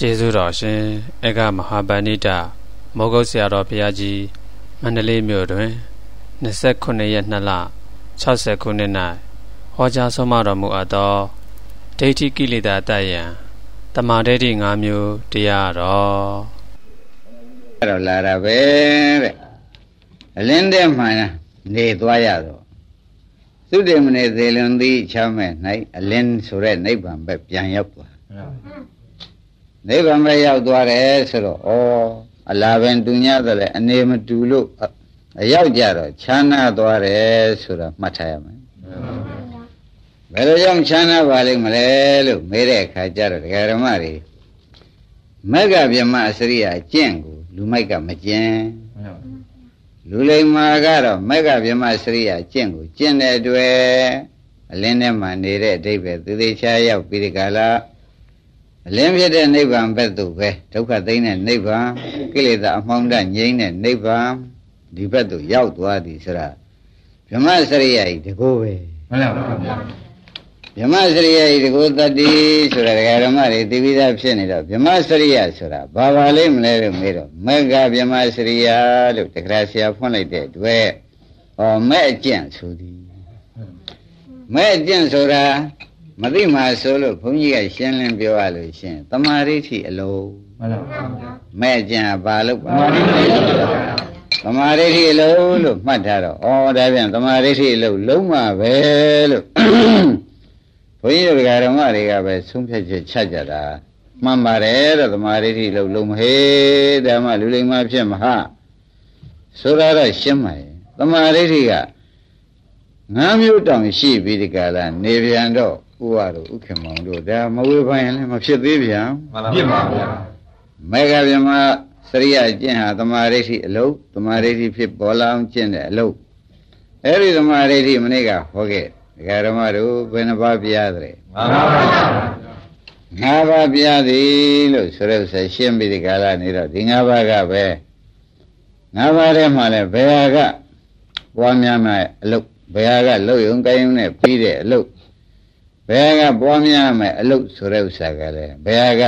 ကျေးဇူးတော်ရှင်အေကမဟာဗန္ဓိတမောဂုတ်ဆရာတော်ဘုရားကြီးမန္တလေးမြို့တွင်29ရက်2လ60ခုနှစ်၌ဟောကြားဆုံးမတော်မူအပ်သောဒိဋ္ဌိကိလေသာတတ်ရန်တမာဒိဋ္ဌိ၅မျိုးတရားတော်အဲ့တော့လာတာပဲတဲ့အလင်းတဲ့မှနေသွားရတော့သုတေမနေသေးလွန်သည်ချမ်းမဲ့၌အလင်းဆိုတဲ့နိဗ္ဗာန်ပဲပြန်ရောက်သွား နိဗ္ဗာန်ပဲရောက်သွားတယ်ဆိုတော့ဩအလားပင်တူညတယ်လေအနေမတူလို့အရောက်ကြတော့ချမ်းသာသွားတယ်ဆိုတာမှတ်ထားရမယ်ဘယ်လိုကြောင့်ချမ်းသာပါလိမ့်မလဲလို့မေးတဲ့အခါကျတော့ဒကာဓမ္မတွေမက္ကဗျမအစရိယကျင့်ကိုလူမိုက်ကမကျင့်လူလိမ္မာကတော့မက္ကဗျမစရိယကျင့်ကိုကျင့်တဲ့အတွက်အလင်းထဲမှာနေတဲ့အတိတ်ပဲသူသေးချာရောက်ပြီးဒီကလာ အလင်းဖြစ်တဲ့နိဗ္ဗာန်ဘက်သို့ပဲဒုက္ခသိမ်းတဲ့နိဗ္ဗာန်ကိလေသာအမှောင်တငြိမ်းတဲ့နိဗ္ဗာန်ဒီဘက်သို့ရောက်သွားသည်ဆိုတာဗြဟ္မစရိယဤတကောပဲမှန်ပါဗျာဗြဟ္မစရိယဤတကောတတ္တိဆိုတာဒကာဓမ္မတွေသိပြီးသားဖြစ်နေတော့ဗြဟ္မစရိယဆိုတာဘာပါလိမ့်မလဲလို့မေးတော့မေဃဗြဟ္မစရိယလို့တခါဆရာဖွင့်လိုက်တဲ့အတွက်ဟောမဲ့အကျင့်ဆိုသည်မဲ့အကျင့်ဆိုတာ မသိမှဆိုလို့ဘုန်းကြီးကရှင်းလင်းပြောရလို့ရှင်တမာရိဋ္ဌိအလုံးမှန်ပါဗျာမဲ့ကြံဘာလို့ပါတမာရိဋ္ဌိအလုံးလို့မှတ်ထားတော့ဩဒါပြန်တမာရိဋ္ဌိအလုံးလုံးမှာပဲလို့ဘုန်းကြီးတို့ဓမ္မတွေကပဲဆုံးဖြတ်ချက်ချကြတာမှန်ပါတယ်တော့တမာရိဋ္ဌိလုံးလုံးမဟေးဓမ္မလူလိမ္မာဖြစ်မဟာဆိုတော့ရှင်းပါရဲ့တမာရိဋ္ဌိကငါးမျိုးတောင်ရှိပြီးဒီကလာနေပြန်တော့ ဥဝတို့ဥခင်မောင်တို့ဒါမဝေဖန်ရင်လည်းမဖြစ်သေးပြန်မှန်ပါပါဗျာမေဃဗျမစရိယကျင့်ဟာသမာဓိဋ္ဌိအလုတ်သမာဓိဋ္ဌိဖြစ်ပေါ်လာအောင်ကျင့်တဲ့အလုတ်အဲ့ဒီသမာဓိဋ္ဌိမနေ့ကဟောခဲ့ဒကာဓမ္မတို့ဘယ်နှပါးပြရသလဲမှန်ပါပါငါးပါးပြသည်လို့ဆိုရဆက်ရှင်းပြီးဒီကာလနေတော့ဒီငါးပါးကပဲငါးပါးထဲမှာလဲဘယ်ဟာကပွားများမဲ့အလုတ်ဘယ်ဟာကလှုပ်ယုံကိုင်းယုံနဲ့ပြီးတဲ့အလုတ် ဘယ်ကပွားများမယ်အလုတ်ဆိုတဲ့ဥစ္စာကလည်းဘယ်က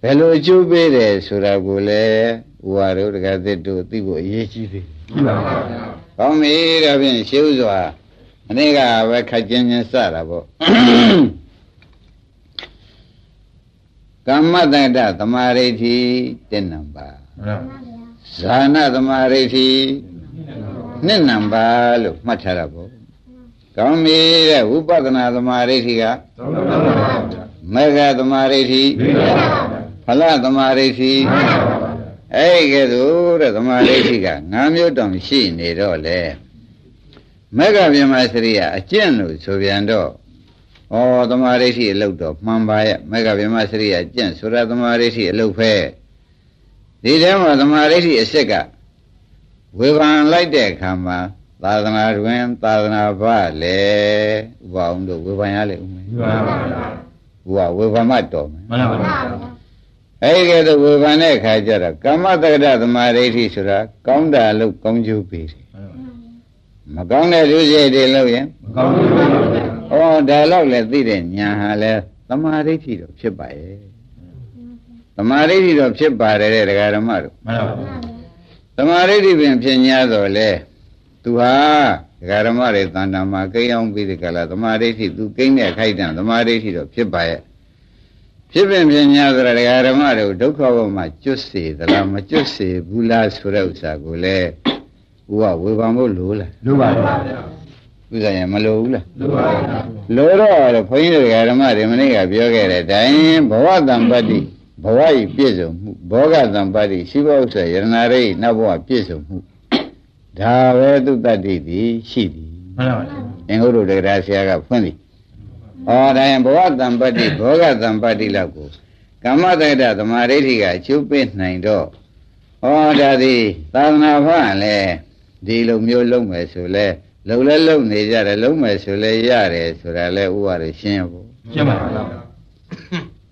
ဘယ်လိုအကျိုးပေးတယ်ဆိုတာကိုလည်းဥပါတို့တက္ကသစ်တို့သိဖို့အရေးကြီးသေးတယ်မှန်ပါဗျာကောင်းပြီဒါဖြင့်ရှင်းဥစွာအနည်းကပဲခက်ချင်းချင်းစတာပေါ့ကမ္မတတ္တသမာဓိဋ္ဌိ1နံပါတ်ဇာနာသမာဓိဋ္ဌိ2နံပါတ်လို့မှတ်ထားတာပေါ့ ကောင်းပြီတဲ့ဝိပဿနာသမာဓိဋ္ဌိကမေဃသမာဓိဋ္ဌိဖလသမာဓိဋ္ဌိအဲ့ကဲ့သို့တဲ့သမာဓိဋ္ဌိက၅မျိုးတောင်ရှိနေတော့လေမေဃဗြဟ္မစရိယအကျင့်လို့ဆိုပြန်တော့ဩသမာဓိဋ္ဌိအလုတ်တော့မှန်ပါရဲ့မေဃဗြဟ္မစရိယအကျင့်ဆိုတာသမာဓိဋ္ဌိအလုတ်ပဲဒီထဲမှာသမာဓိဋ္ဌိအစစ်ကဝေဖန်လိုက်တဲ့အခါမှာ သာသနာတွင်သာသနာ့ဘလေဥပအောင်တို့ဝေဖန်ရလေဦးမယ်မှန်ပါဗျာဘုရားဝေဖန်မှတော်မယ်မှန်ပါဗျာအဲ့ဒီကဲတော့ဝေဖန်တဲ့အခါကျတော့ကမ္မတက္ကရသမာဓိဋ္ဌိဆိုတာကောင်းတာလို့ကောင်းကျိုးပေးတယ်မကောင်းတဲ့လူစိတ်တွေလို့ရင်မကောင်းဘူး။ဩဒါတော့လည်းသိတဲ့ညာဟာလဲသမာဓိဋ္ဌိတော့ဖြစ်ပါရဲ့။သမာဓိဋ္ဌိတော့ဖြစ်ပါတယ်တဲ့ဒကာဓမ္မတို့။မှန်ပါဗျာ။သမာဓိဋ္ဌိပင်ဖြစ်냐တော့လေ သူဟာဒကာဓမ္မတွေတန်တမှာကိန်းအောင်ပြီးဒီကလာသမာဓိဋ္ဌိသူကိန်းတဲ့ခိုက်တံသမာဓိဋ္ဌိတော့ဖြစ်ပါရဲ့ဖြစ်ပင်ပြညာဆိုရဒကာဓမ္မတို့ဒုက္ခဘဝမှာကျွတ်စေသလားမကျွတ်စေဘူးလားဆိုတဲ့ဥစ္စာကိုလေဥကဝေဖန်ဖို့လိုလားလိုပါပါဗျာဥစ္စာရင်မလိုဘူးလားလိုပါပါလိုတော့ဘုန်းကြီးတို့ဓမ္မတွေမနေ့ကပြောခဲ့တဲ့တိုင်ဘဝတံပတ္တိဘဝဤပြည့်စုံမှုဘောဂတံပတ္တိရှိဘဥစ္စာယရနာရိနောက်ဘဝပြည့်စုံမှု ဒါပဲသူတတ္တိသည်ရှိသည်မှန်ပါပါအင်္ဂုတ္တတက္ကရာဆရာကဖွင့်သည်ဩဒါရင်ဘဝတံပတ္တိဘောဂတံပတ္တိလောက်ကိုကမ္မတက္ကသမာဓိဋ္ဌိကအကျိုးပေးနိုင်တော့ဩဒါသည်သာသနာ့ဘာလဲဒီလိုမျိုးလုံးမယ်ဆိုလဲလုံလဲလုံနေကြတယ်လုံးမယ်ဆိုလဲရတယ်ဆိုတာလဲဥပါရရှင်းဖို့ရှင်းပါပါ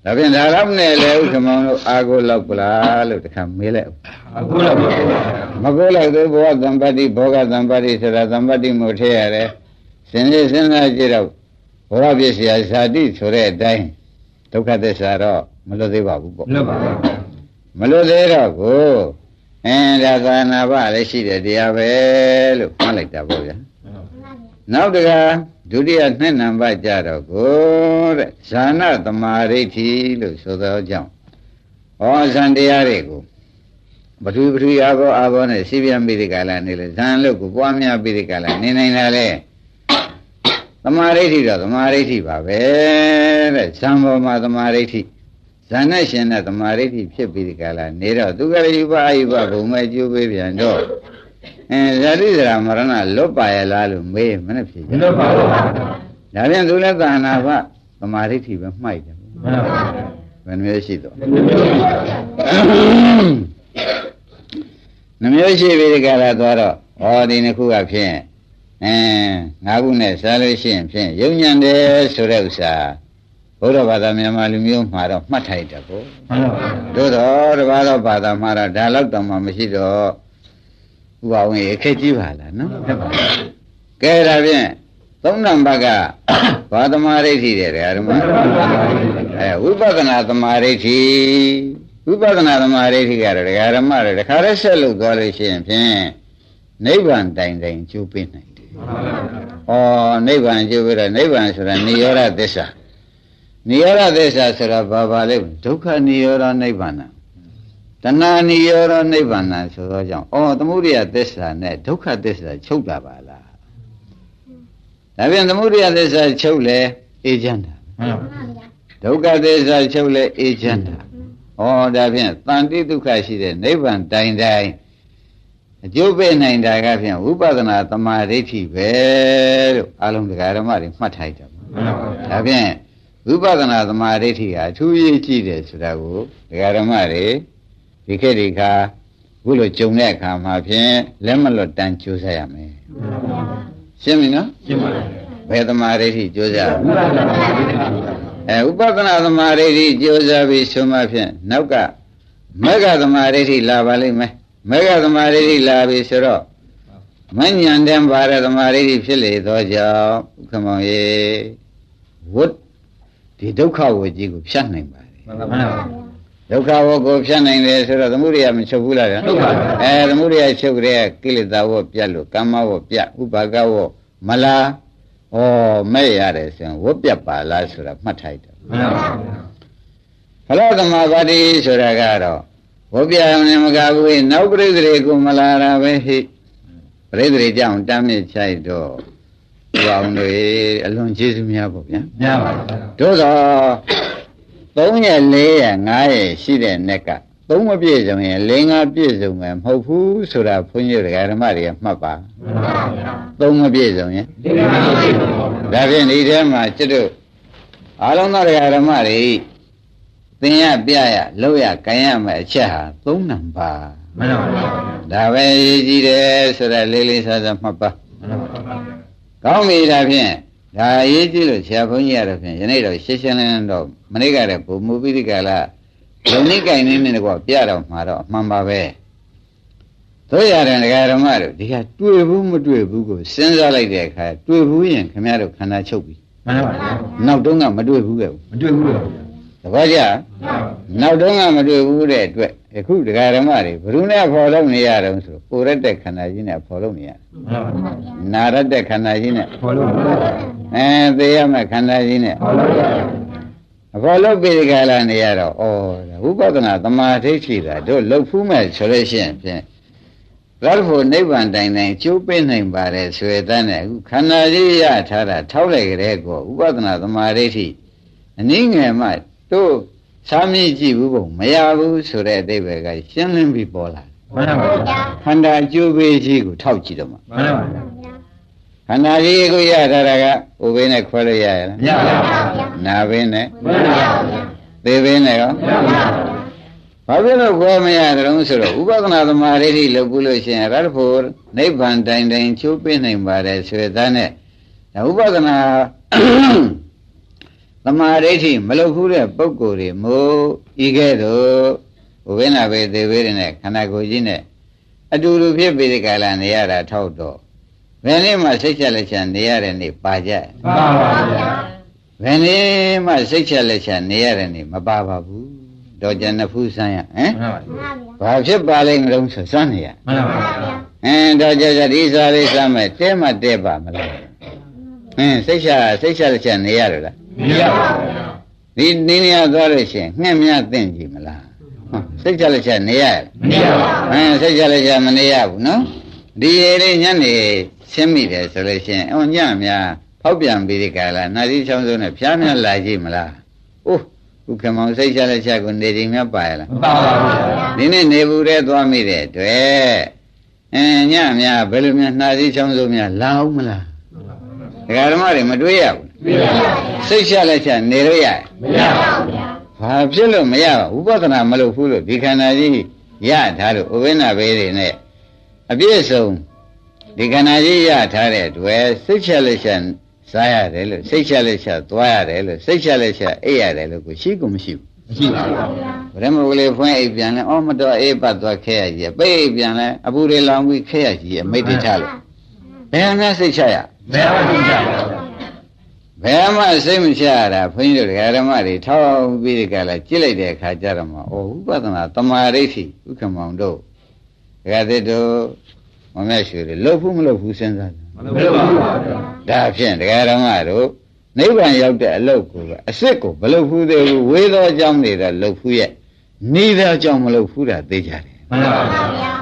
ဒါဖြင့်ဒါတော့နဲ့လေဥက္ကမောင်တို့အာကိုလောက်ပလားလို့တခါမေးလိုက်အာကိုလောက်ပါမကိုလောက်သေးဘောသံပတ္တိဘောဂသံပတ္တိဆိုတာသံပတ္တိမှုထည့်ရတယ်စဉ်းစားစဉ်းစားကြည့်တော့ဘောရပစ္စယဇာတိဆိုတဲ့အတိုင်းဒုက္ခသစ္စာတော့မလွတ်သေးပါဘူးပေါ့လွတ်ပါဗျာမလွတ်သေးတော့ကိုအင်းဒါသာနာပလည်းရှိတဲ့တရားပဲလို့မှတ်လိုက်တာပေါ့ဗျာနောက်တက ဒုတိယနှစ်နံပါတ်ကြတော့ကိုတဲ့ဇာနာသမာဓိဋ္ဌိလို့ဆိုသောကြောင့်ဩဇန်တရားတွေကိုပထူပထူအာဘောအာဘောနဲ့စိဗျံပိရိကလာနေလေဇန်လို့ကိုပွားများပိရိကလာနေနိုင်တာလေသမာဓိဋ္ဌိတော့သမာဓိဋ္ဌိပါပဲတဲ့ဇံပေါ်မှာသမာဓိဋ္ဌိဇာနဲ့ရှင်နဲ့သမာဓိဋ္ဌိဖြစ်ပိရိကလာနေတော့သူကလေးယူပါအယူပါဘုံမဲ့ကျိုးပေးပြန်တော့ အဲဇာတိဇရာမရဏလွတ်ပါရဲ့လားလို့မေးမနဲ့ဖြေကြလွတ်ပါဗျာဒါပြန်သူလည်းသာနာဖသမာဓိဋ္ဌိပဲမှိုက်တယ်မှန်ပါဗျာဘယ်နှမျိုးရှိတော့လွတ်ပါဗျာနှမျိုးရှိပြီဒီကရာသွားတော့ဩဒီနှစ်ခုကဖြင့်အဲငါးခုနဲ့စားလို့ရှိရင်ဖြင့်ယုံညံတယ်ဆိုတဲ့ဥစ္စာဘုရားဘာသာမြန်မာလူမျိုးမှာတော့မှတ်ထိုက်တယ်ကိုမှန်ပါဗျာတို့တော့တပါးတော့ဘာသာမှာတော့ဒါတော့တောင်မှမရှိတော့ ဥပါဝင်ရခက်ကြီးပါလားနော်ဖြစ်ပါဘူးကဲဒါဖြင့်သုံးနံပါတ်ကဘာသမာဓိဋ္ဌိတဲ့ဓမ္မအဲဝိပဿနာသမာဓိဋ္ဌိဝိပဿနာသမာဓိဋ္ဌိကတော့ဓမ္မတွေတခါတည်းဆက်လို့သွားလို့ရှိရင်ဖြင့်နိဗ္ဗာန်တိုင်တိုင်ကျိုးပင်းနိုင်တယ်ဩနိဗ္ဗာန်ကျိုးပြီးတော့နိဗ္ဗာန်ဆိုတာနိရောဓသစ္စာနိရောဓသစ္စာဆိုတာဘာပါလဲဒုက္ခနိရောဓနိဗ္ဗာန် တဏှာនិရောဓနိဗ္ဗာန်ဆိုတော့ကြောင့်ဩသမုဒိယသစ္စာနဲ့ဒုက္ခသစ္စာချုပ်တာပါလားဒါပြန်သမုဒိယသစ္စာချုပ်လေအေးချမ်းတာမှန်ပါဗျာဒုက္ခသစ္စာချုပ်လေအေးချမ်းတာဩဒါဖြင့်တန်တိဒုက္ခရှိတဲ့နိဗ္ဗာန်တိုင်တိုင်အကျိုးပေးနိုင်တာကဖြင့်ဝိပဿနာသမာဓိဋ္ဌိပဲလို့အလုံးတရားဓမ္မတွေမှတ်ထားကြပါမှန်ပါဗျာဒါဖြင့်ဝိပဿနာသမာဓိဋ္ဌိကအထူးရေးကြည့်တယ်ဆိုတာကိုတရားဓမ္မတွေ ဒီခေတ်ဒီခါခုလိုကြုံတဲ့အခါမှာဖြင့်လက်မလွတ်တန်းကြိုးစားရမယ်ရှင်းပြီနော်ရှင်းပါဗျာဘယ်သမာဓိဋ္ဌိကြိုးစားမှန်ပါဗျာအဲဥပဒနာသမာဓိဋ္ဌိကြိုးစားပြီးဆိုမှဖြင့်နောက်ကမေဃသမာဓိဋ္ဌိလာပါလိမ့်မယ်မေဃသမာဓိဋ္ဌိလာပြီဆိုတော့မဉ္ဇဉ်တံပါရသမာဓိဋ္ဌိဖြစ်လေသောကြောင့်ဥက္ကမောင်ရေဝတ်ဒီဒုက္ခဝကြီးကိုဖြတ်နိုင်ပါတယ်မှန်ပါဗျာ ဒုက္ခဝကိုဖြတ်နိုင်တယ်ဆိုတော့သမုဒိယမချုပ်ဘူးလားဗျာဟုတ်ပါဘူးအဲသမုဒိယချုပ်ကြတဲ့ကိလေသာဝပြတ်လို့ကမ္မဝပြတ်ဥပါကဝမလားဩမဲ့ရတယ်ဆိုရင်ဝပြတ်ပါလားဆိုတာမှတ်ထိုက်တယ်မှန်ပါဗျာဖလားသမာပါတိဆိုတာကတော့ဝပြအောင်လည်းမကဘူးနောက်ပြိဿတွေကိုမလာတာပဲဟိပြိဿတွေကြောင့်တမ်းမြစ်ချိုက်တော့ဒီအောင်တွေအလွန်ကျေးဇူးများပေါ့ဗျာညပါဗျာတို့တော့ 3ရက်4ရက်5ရက်ရှိတဲ့နက်က3မပြည့်စုံရင်4 5ပြည့်စုံမယ်မဟုတ်ဘူးဆိုတာဘုန်းကြီးတို့ဓမ္မတွေကမှတ်ပါမှန်ပါဗျာ3မပြည့်စုံရင်ဒီကနေ့ရှိပါဗျာဒါဖြင့်ဒီထဲမှာကျွတ်တို့အားလုံးသောဓမ္မတွေသင်ရပြရလောက်ရကြံရမယ်အချက်ဟာ3နံပါတ်မှန်ပါဗျာဒါပဲအရေးကြီးတယ်ဆိုတာလေးလေးစားစားမှတ်ပါမှန်ပါဗျာကောင်းပြီဒါဖြင့် ဒါအရေးကြီးလို့ဆရာဘုန်းကြီးရတော့ဖြင့်ယနေ့တော့ရှင်းရှင်းလင်းလင်းတော့မနေ့ကတည်းကဘုံမူပိဋကလာလုံနိကိုင်နေနေတော့ပြတော့မှာတော့အမှန်ပါပဲတို့ရတယ်ဒကာဓမ္မတို့ဒီကတွေ့ဘူးမတွေ့ဘူးကိုစဉ်းစားလိုက်တဲ့အခါတွေ့ဘူးရင်ခင်ဗျားတို့ခန္ဓာချုပ်ပြီမှန်ပါဗျာနောက်တုန်းကမတွေ့ဘူးခဲ့ဘူးမတွေ့ဘူးဗျာတပည့်ကြ နောက်တုန်းကမတွေ့ဘူးတဲ့အတွက်အခုဒကာဓမ္မတွေဘယ်သူနဲ့ဖော်လို့နေရတော့ဆိုတော့ကိုရက်တဲ့ခန္ဓာကြီးနဲ့ဖော်လို့နေရမှန်ပါဗျာနာရက်တဲ့ခန္ဓာကြီးနဲ့ဘောလုံးပါဗျာအဲသေရမယ့်ခန္ဓာကြီးနဲ့ဘောလုံးပါဗျာအဖော်လို့ပြီးဒီကလာနေရတော့ဩဝိပဿနာသမာဓိရှိတာတို့လှုပ်ဖူးမဲ့ဆိုလို့ရှိရင်ဖြင့်ဘုရားဖို့နိဗ္ဗာန်တိုင်တိုင်ကျိုးပေးနိုင်ပါတယ်ဆိုရတဲ့နဲ့အခုခန္ဓာကြီးရထားတာထောက်လိုက်ကြတဲ့ကောဥပဒနာသမာဓိရှိအနည်းငယ်မှတို့ သာမြင့်ကြည့်ဘူးဘုံမရဘူးဆိုတဲ့အတိပ္ပယ်ကရှင်းလင်းပြီးပေါ်လာတယ်မှန်ပါဗျာခန္ဓာကျိုးပေးခြင်းကိုထောက်ကြည့်တော့မှမှန်ပါဗျာခန္ဓာကြီးကိုရထားတာကဥပိနဲ့ခွဲလို့ရရလားညပါဗျာနာဘင်းနဲ့မှန်ပါဗျာသေဘင်းနဲ့ရောမှန်ပါဗျာဘာဖြစ်လို့ခွဲမရကြုံဆိုတော့ဥပဒနာသမာဓိဋ္ဌိလုပ်ဘူးလို့ရှိရင်ရတ္တဖို့နိဗ္ဗာန်တိုင်တိုင်ချိုးပေးနိုင်ပါတယ်ဆိုတဲ့သားနဲ့ဒါဥပဒနာ သမာဓိဋ္ဌိမလုပ်ဘူးတဲ့ပုဂ္ဂိုလ်တွေမို့ဤကဲ့သို့ဥပိနာဘေသေဝေးနဲ့ခန္ဓာကိုယ်ကြီးနဲ့အတူတူဖြစ်ပြီးဒီကလာနေရတာထောက်တော့ဘယ်နေ့မှစိတ်ချက်လက်ချက်နေရတဲ့နေ့ပါကြမှန်ပါဗျာဘယ်နည်းမှစိတ်ချက်လက်ချက်နေရတဲ့နေမပါပါဘူးတော့ကျန်နှစ်ဖူးဆန်းရဟမ်မှန်ပါဗျာဘာဖြစ်ပါလိမ့်မလို့ဆိုစမ်းနေရမှန်ပါဗျာအင်းတော့ကြကြဒီစားလေးစမ်းမယ်တဲမတဲပါမလားအင်းစိတ်ချစိတ်ချလက်ချက်နေရလို့လား မရပါဘူးဗျာဒီနေနေရသွားလို့ရှိရင်ငှက်မြသင့်ကြည့်မလားဟောစိတ်ချလက်ချက်နေရရဲ့မရပါဘူးအင်းစိတ်ချလက်ချက်မနေရဘူးနော်ဒီရေလေးညနေရှင်းမိတယ်ဆိုလို့ရှိရင်အော်ညများဖောက်ပြန်ပြီးဒီကလာနာရီချောင်းစုံနဲ့ဖျားများလာကြည့်မလားအိုးဥက္ကမောင်စိတ်ချလက်ချက်ကိုနေဒီမြပါရလားမပါပါဘူးဗျာဒီနေ့နေဘူးတဲ့သွားမိတဲ့တွေ့အင်းညများဘယ်လိုများနှာစည်းချောင်းစုံများလာအောင်မလား ဒကာဓမ္မတွေမတွေးရဘူးမရပါဘူးစိတ်ချလက်ချက်နေလို့ရတယ်မရပါဘူးဗျာဘာဖြစ်လို့မရပါဘူးဥပဒနာမလုပ်ဘူးလို့ဒီခန္ဓာကြီးရထားလို့ဥပိ္ပနာဘေးတွေနဲ့အပြည့်စုံဒီခန္ဓာကြီးရထားတဲ့အတွက်စိတ်ချက်လက်ချက်စားရတယ်လို့စိတ်ချက်လက်ချက်သွားရတယ်လို့စိတ်ချက်လက်ချက်အိပ်ရတယ်လို့ကိုရှိကုန်မရှိဘူးမရှိပါဘူးဗျာဗရမကလေးဖွင့်အိပ်ပြန်လဲအော်မတော်အေးပတ်သွားခဲရကြီးပိတ်အိပ်ပြန်လဲအပူတွေလောင်ပြီးခဲရကြီးမိတ်တချလို့ဘယ်မှစိတ်ချရ မရပါဘူးဗျာဘယ်မှစိတ်မချရတာဘုန်းကြီးတို့ဓမ္မတွေထောက်ပြီးဒီကလာကြည့်လိုက်တဲ့အခါကျတော့မှဩဥပဒနာတမာရိဋ္ဌိဥက္ကမောင်တို့ဒကာသစ်တို့မမြတ်ရွှေတွေလှုပ်ဘူးမလှုပ်ဘူးစဉ်းစားတယ်မရပါဘူးဗျာဒါဖြင့်ဒကာဓမ္မတို့နိဗ္ဗာန်ရောက်တဲ့အလုတ်ကိုပဲအစ်စ်ကိုမလှုပ်ဘူးသေးဘူးဝေသောအကြောင်းတွေတော့လှုပ်ဘူးရဲ့နေသောအကြောင်းမလှုပ်ဘူးတာသိကြတယ်မှန်ပါဗျာ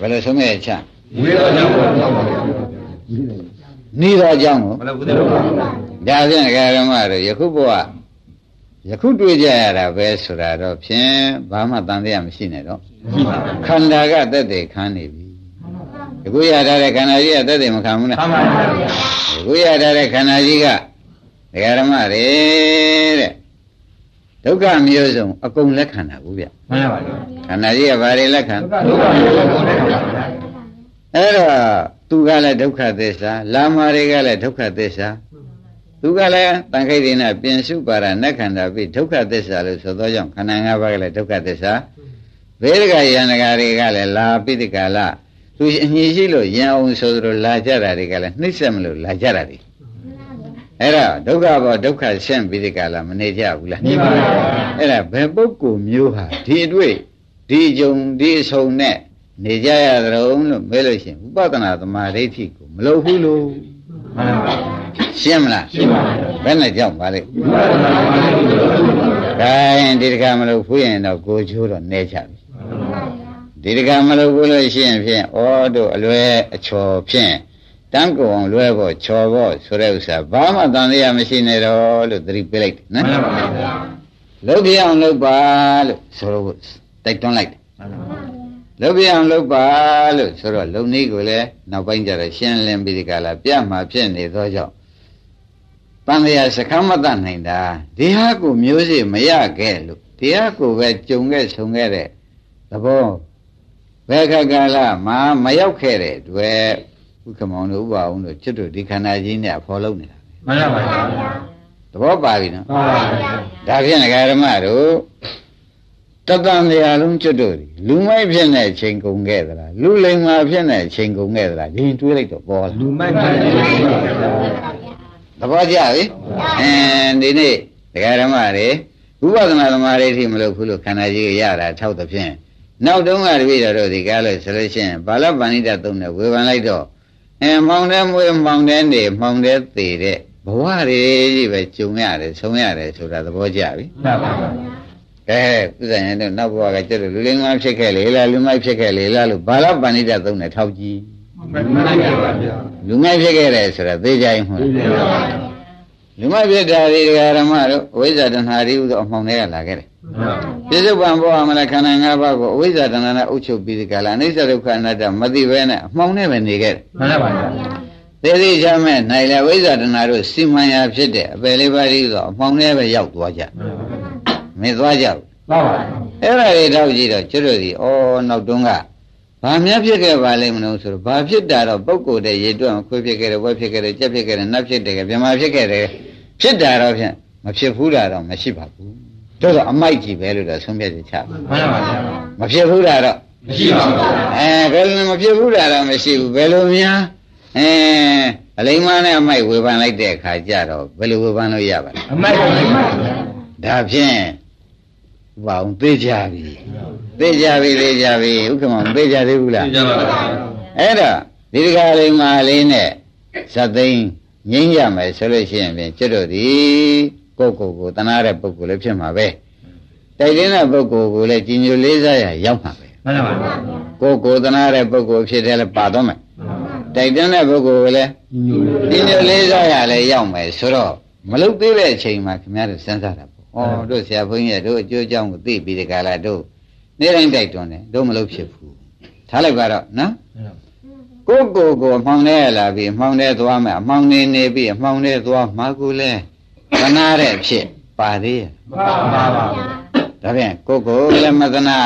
ဘယ်လိုဆုံးမဲ့ချမ်းဝေတော့ကြောင့်ပါဗျာ နေသောအကြောင်းကိုမလို့ဘူးတယ်ပါဗျာဒါဖြင့်ဒကာဓမ္မတို့ယခုဘဝယခုတွေ့ကြရတာပဲဆိုတာတော့ဖြင့်ဘာမှတန်တရားမရှိနဲ့တော့မရှိပါဘူးခန္ဓာကတက်တယ်ခန်းနေပြီယခုရထားတဲ့ခန္ဓာကြီးကတက်တယ်မခံဘူးလားမှန်ပါဗျာယခုရထားတဲ့ခန္ဓာကြီးကဒကာဓမ္မတွေတဲ့ဒုက္ခမျိုးစုံအကုန်လက်ခံတာဘူးဗျမှန်ပါဗျာခန္ဓာကြီးကဘာတွေလက်ခံဒုက္ခဒုက္ခမျိုးစုံနဲ့ပါဗျာအဲ့တော့ သူကလည်းဒုက္ခသစ္စာလာမာတွေကလည်းဒုက္ခသစ္စာသူကလည်းတန်ခိတ်တွေနဲ့ပြင်စုပါရနတ်ခန္ဓာပြီးဒုက္ခသစ္စာလို့ဆိုသောကြောင့်ခန္ဓာ၅ပါးကလည်းဒုက္ခသစ္စာဘေဒကယန္တကာတွေကလည်းလာပိဋကလာသူအညီရှိလို့ယံအောင်ဆိုသလိုလာကြတာတွေကလည်းနှိမ့်ဆက်မလို့လာကြတာတွေအဲ့တော့ဒုက္ခဘောဒုက္ခရှင်းပိဋကလာမနေကြဘူးလားနေပါဗျာအဲ့ဒါဘယ်ပုဂ္ဂိုလ်မျိုးဟာဒီအတွေ့ဒီကြုံဒီအဆုံနဲ့ နေကြရသရုံလို့မဲလို့ရှိရင်ဥပဒနာသမာဓိဋ္ဌိကိုမလုပ်ဘူးလို့မှန်ပါဗျာရှင်းမလားရှိပါဗျာဘယ်နဲ့ကြောက်ပါလိမ့်ဝိပဿနာပါဠိကိုလုပ်လို့ပါဗျာဒါရင်ဒီတခါမလုပ်ဘူးရင်တော့ကိုယ်ချိုးတော့နေချပြီဒီတခါမလုပ်ဘူးလို့ရှိရင်ဖြင့်ဩတို့အလွဲအချော်ဖြင့်တန်းကုံအောင်လွဲဖို့ချော်ဖို့ဆိုတဲ့ဥစ္စာဘာမှတန်တရားမရှိနေတော့လို့သတိပေးလိုက်တယ်မှန်နော်ပါဗျာလုပ်ပြအောင်လုပ်ပါလို့ဆိုတော့တိုက်တွန်းလိုက်တယ်မှန်ပါဗျာ လုပ်ပြအောင်လုပ်ပါလို့ဆိုတော့လုံနည်းကိုလည်းနောက်ပိုင်းကျတော့ရှင်းလင်းပြီးဒီကလာပြမှာဖြစ်နေသောကြောင့်တန်လျာစခမ်းမတတ်နိုင်တာဒီဟာကိုမျိုးစေ့မရခဲ့လို့ဒီဟာကိုပဲကြုံခဲ့ဆုံခဲ့တဲ့သဘောဘယ်ခါကာလမှာမရောက်ခဲ့တဲ့အတွက်ဥက္ကမောင်တို့ဥပအောင်တို့ကျွတ်တို့ဒီခန္ဓာကြီးနဲ့အဖော်လုံးနေတာမှန်ပါဗျာသဘောပါပြီနော်မှန်ပါဗျာဒါဖြင့်ငဃာဓမ္မတို့ တတန်တရားလုံးကျွတ်တို့ဒီလူမိုက်ဖြစ်တဲ့ချိန်ကုန်ခဲ့သလားလူလိမ္မာဖြစ်တဲ့ချိန်ကုန်ခဲ့သလားဒီတွေးလိုက်တော့ပေါ်လာလူမိုက်မှန်ပါဗျာသဘောကျပြီအင်းဒီနေ့ဒကာဓမ္မတွေဥပဒနာသမာဓိထိမလုပ်ဘူးလို့ခန္ဓာကြီးရတာထောက်သဖြင့်နောက်တုန်းကတပည့်တော်တို့ဒီကားလို့ဆိုလို့ရှိရင်ဘာလပဏိတသုံးတဲ့ဝေဖန်လိုက်တော့အဲမောင်တဲ့မွေးမောင်တဲ့နေမောင်တဲ့သေးတဲ့ဘဝတွေကြီးပဲကြုံရတယ်ဆုံးရတယ်ဆိုတာသဘောကျပြီမှန်ပါဗျာ ကဲဥစ္စာရင်တို့နောက်ဘဝကကျတော့လူလိမ္မာဖြစ်ခဲ့လေလားလူမိုက်ဖြစ်ခဲ့လေလားလို့ဘာလပဏိတသုံးတဲ့ထောက်ကြည့်မှန်ပါဗျာလူမိုက်ဖြစ်ခဲ့တယ်ဆိုတာသိကြရင်ဟုတ်ဒီလားလိုပါဗျာလူမိုက်ဖြစ်တာဒီဒကာရမတို့အဝိဇ္ဇာတဏှာတွေဥသောအမှောင်တွေကလာခဲ့တယ်ပြစ္ဆုတ်ပံဘောအမလခန္ဓာ၅ပါးကိုအဝိဇ္ဇာတဏှာနဲ့အုပ်ချုပ်ပြီးဒီကလာအိစ္ဆဒုက္ခအနတ္တမသိဘဲနဲ့အမှောင်နဲ့ပဲနေခဲ့တယ်မှန်ပါဗျာသေသေးချမ်းမဲ့နိုင်လေဝိဇ္ဇာတဏှာတို့စီမံရာဖြစ်တဲ့အပယ်လေးပါးဤသောအမှောင်နဲ့ပဲရောက်သွားကြ မင်းသွားကြဘူးမှန်ပါဗျာအဲ့ဒါတွေတော့ကြည့်တော့ကျွတ်တို့ဒီဩနောက်တုန်းကဘာများဖြစ်ခဲ့ပါလိမ့်မလို့ဆိုတော့ဘာဖြစ်တာတော့ပုဂ္ဂိုလ်တဲ့ရေတွက်ခွေးဖြစ်ခဲ့တယ်ဝက်ဖြစ်ခဲ့တယ်ကြက်ဖြစ်ခဲ့တယ်နတ်ဖြစ်တယ်ဗြဟ္မာဖြစ်ခဲ့တယ်ဖြစ်တာတော့ဖြင့်မဖြစ်ဘူးတာတော့မရှိပါဘူးတို့တော့အမိုက်ကြီးပဲလို့တော့ဆုံးဖြတ်ချက်ချပါမှန်ပါဗျာမဖြစ်ဘူးတာတော့မရှိပါဘူးဗျာအဲဘယ်လိုမဖြစ်ဘူးတာတော့မရှိဘူးဘယ်လိုများအဲအလိမ္မာနဲ့အမိုက်ဝေဖန်လိုက်တဲ့အခါကျတော့ဘယ်လိုဝေဖန်လို့ရပါလဲအမိုက်ပါဗျာဒါဖြင့် ဘာအောင်သိကြပြီသိကြပြီသိကြပြီဥက္ကမမသိကြသေးဘူးလားကြပါပါအဲ့တော့ဒီတကားလေးမာလေးနဲ့ဇတ်သိန်းငိမ့်ရမယ်ဆိုလို့ရှိရင်ဖြင့်ကျွတ်တို့ဒီကိုယ့်ကိုယ်ကိုတနာတဲ့ပုဂ္ဂိုလ်လည်းဖြစ်မှာပဲတိုက်တင်းတဲ့ပုဂ္ဂိုလ်ကိုလည်းကြီးညိုလေးစားရရောက်မှာပဲမှန်ပါဗျာကိုယ်ကိုယ်တနာတဲ့ပုဂ္ဂိုလ်ဖြစ်တယ်လည်းပါတော့မယ်တိုက်တင်းတဲ့ပုဂ္ဂိုလ်ကိုလည်းညိုကြီးညိုလေးစားရလည်းရောက်မယ်ဆိုတော့မလုတ်သေးတဲ့အချိန်မှာခင်ဗျားတို့စဉ်းစားတာပေါ့ ဩတို့ဆရာဘုန်းကြီးကတို့အကျိုးအကြောင်းကိုသိပြီးဒီကလာတို့နေ့တိုင်းတိုက်တွန်းတယ်တို့မလုတ်ဖြစ်ဘူးထားလိုက်ပါတော့နော်ကိုယ့်ကိုယ်ကိုအမှောင်ထဲလာပြီးအမှောင်ထဲသွားမယ်အမှောင်နေနေပြီးအမှောင်ထဲသွားမှာကိုလဲသနာတဲ့အဖြစ်ပါသေးရဲ့ပါပါပါဒါဖြင့်ကိုယ့်ကိုယ်လည်းမသနာ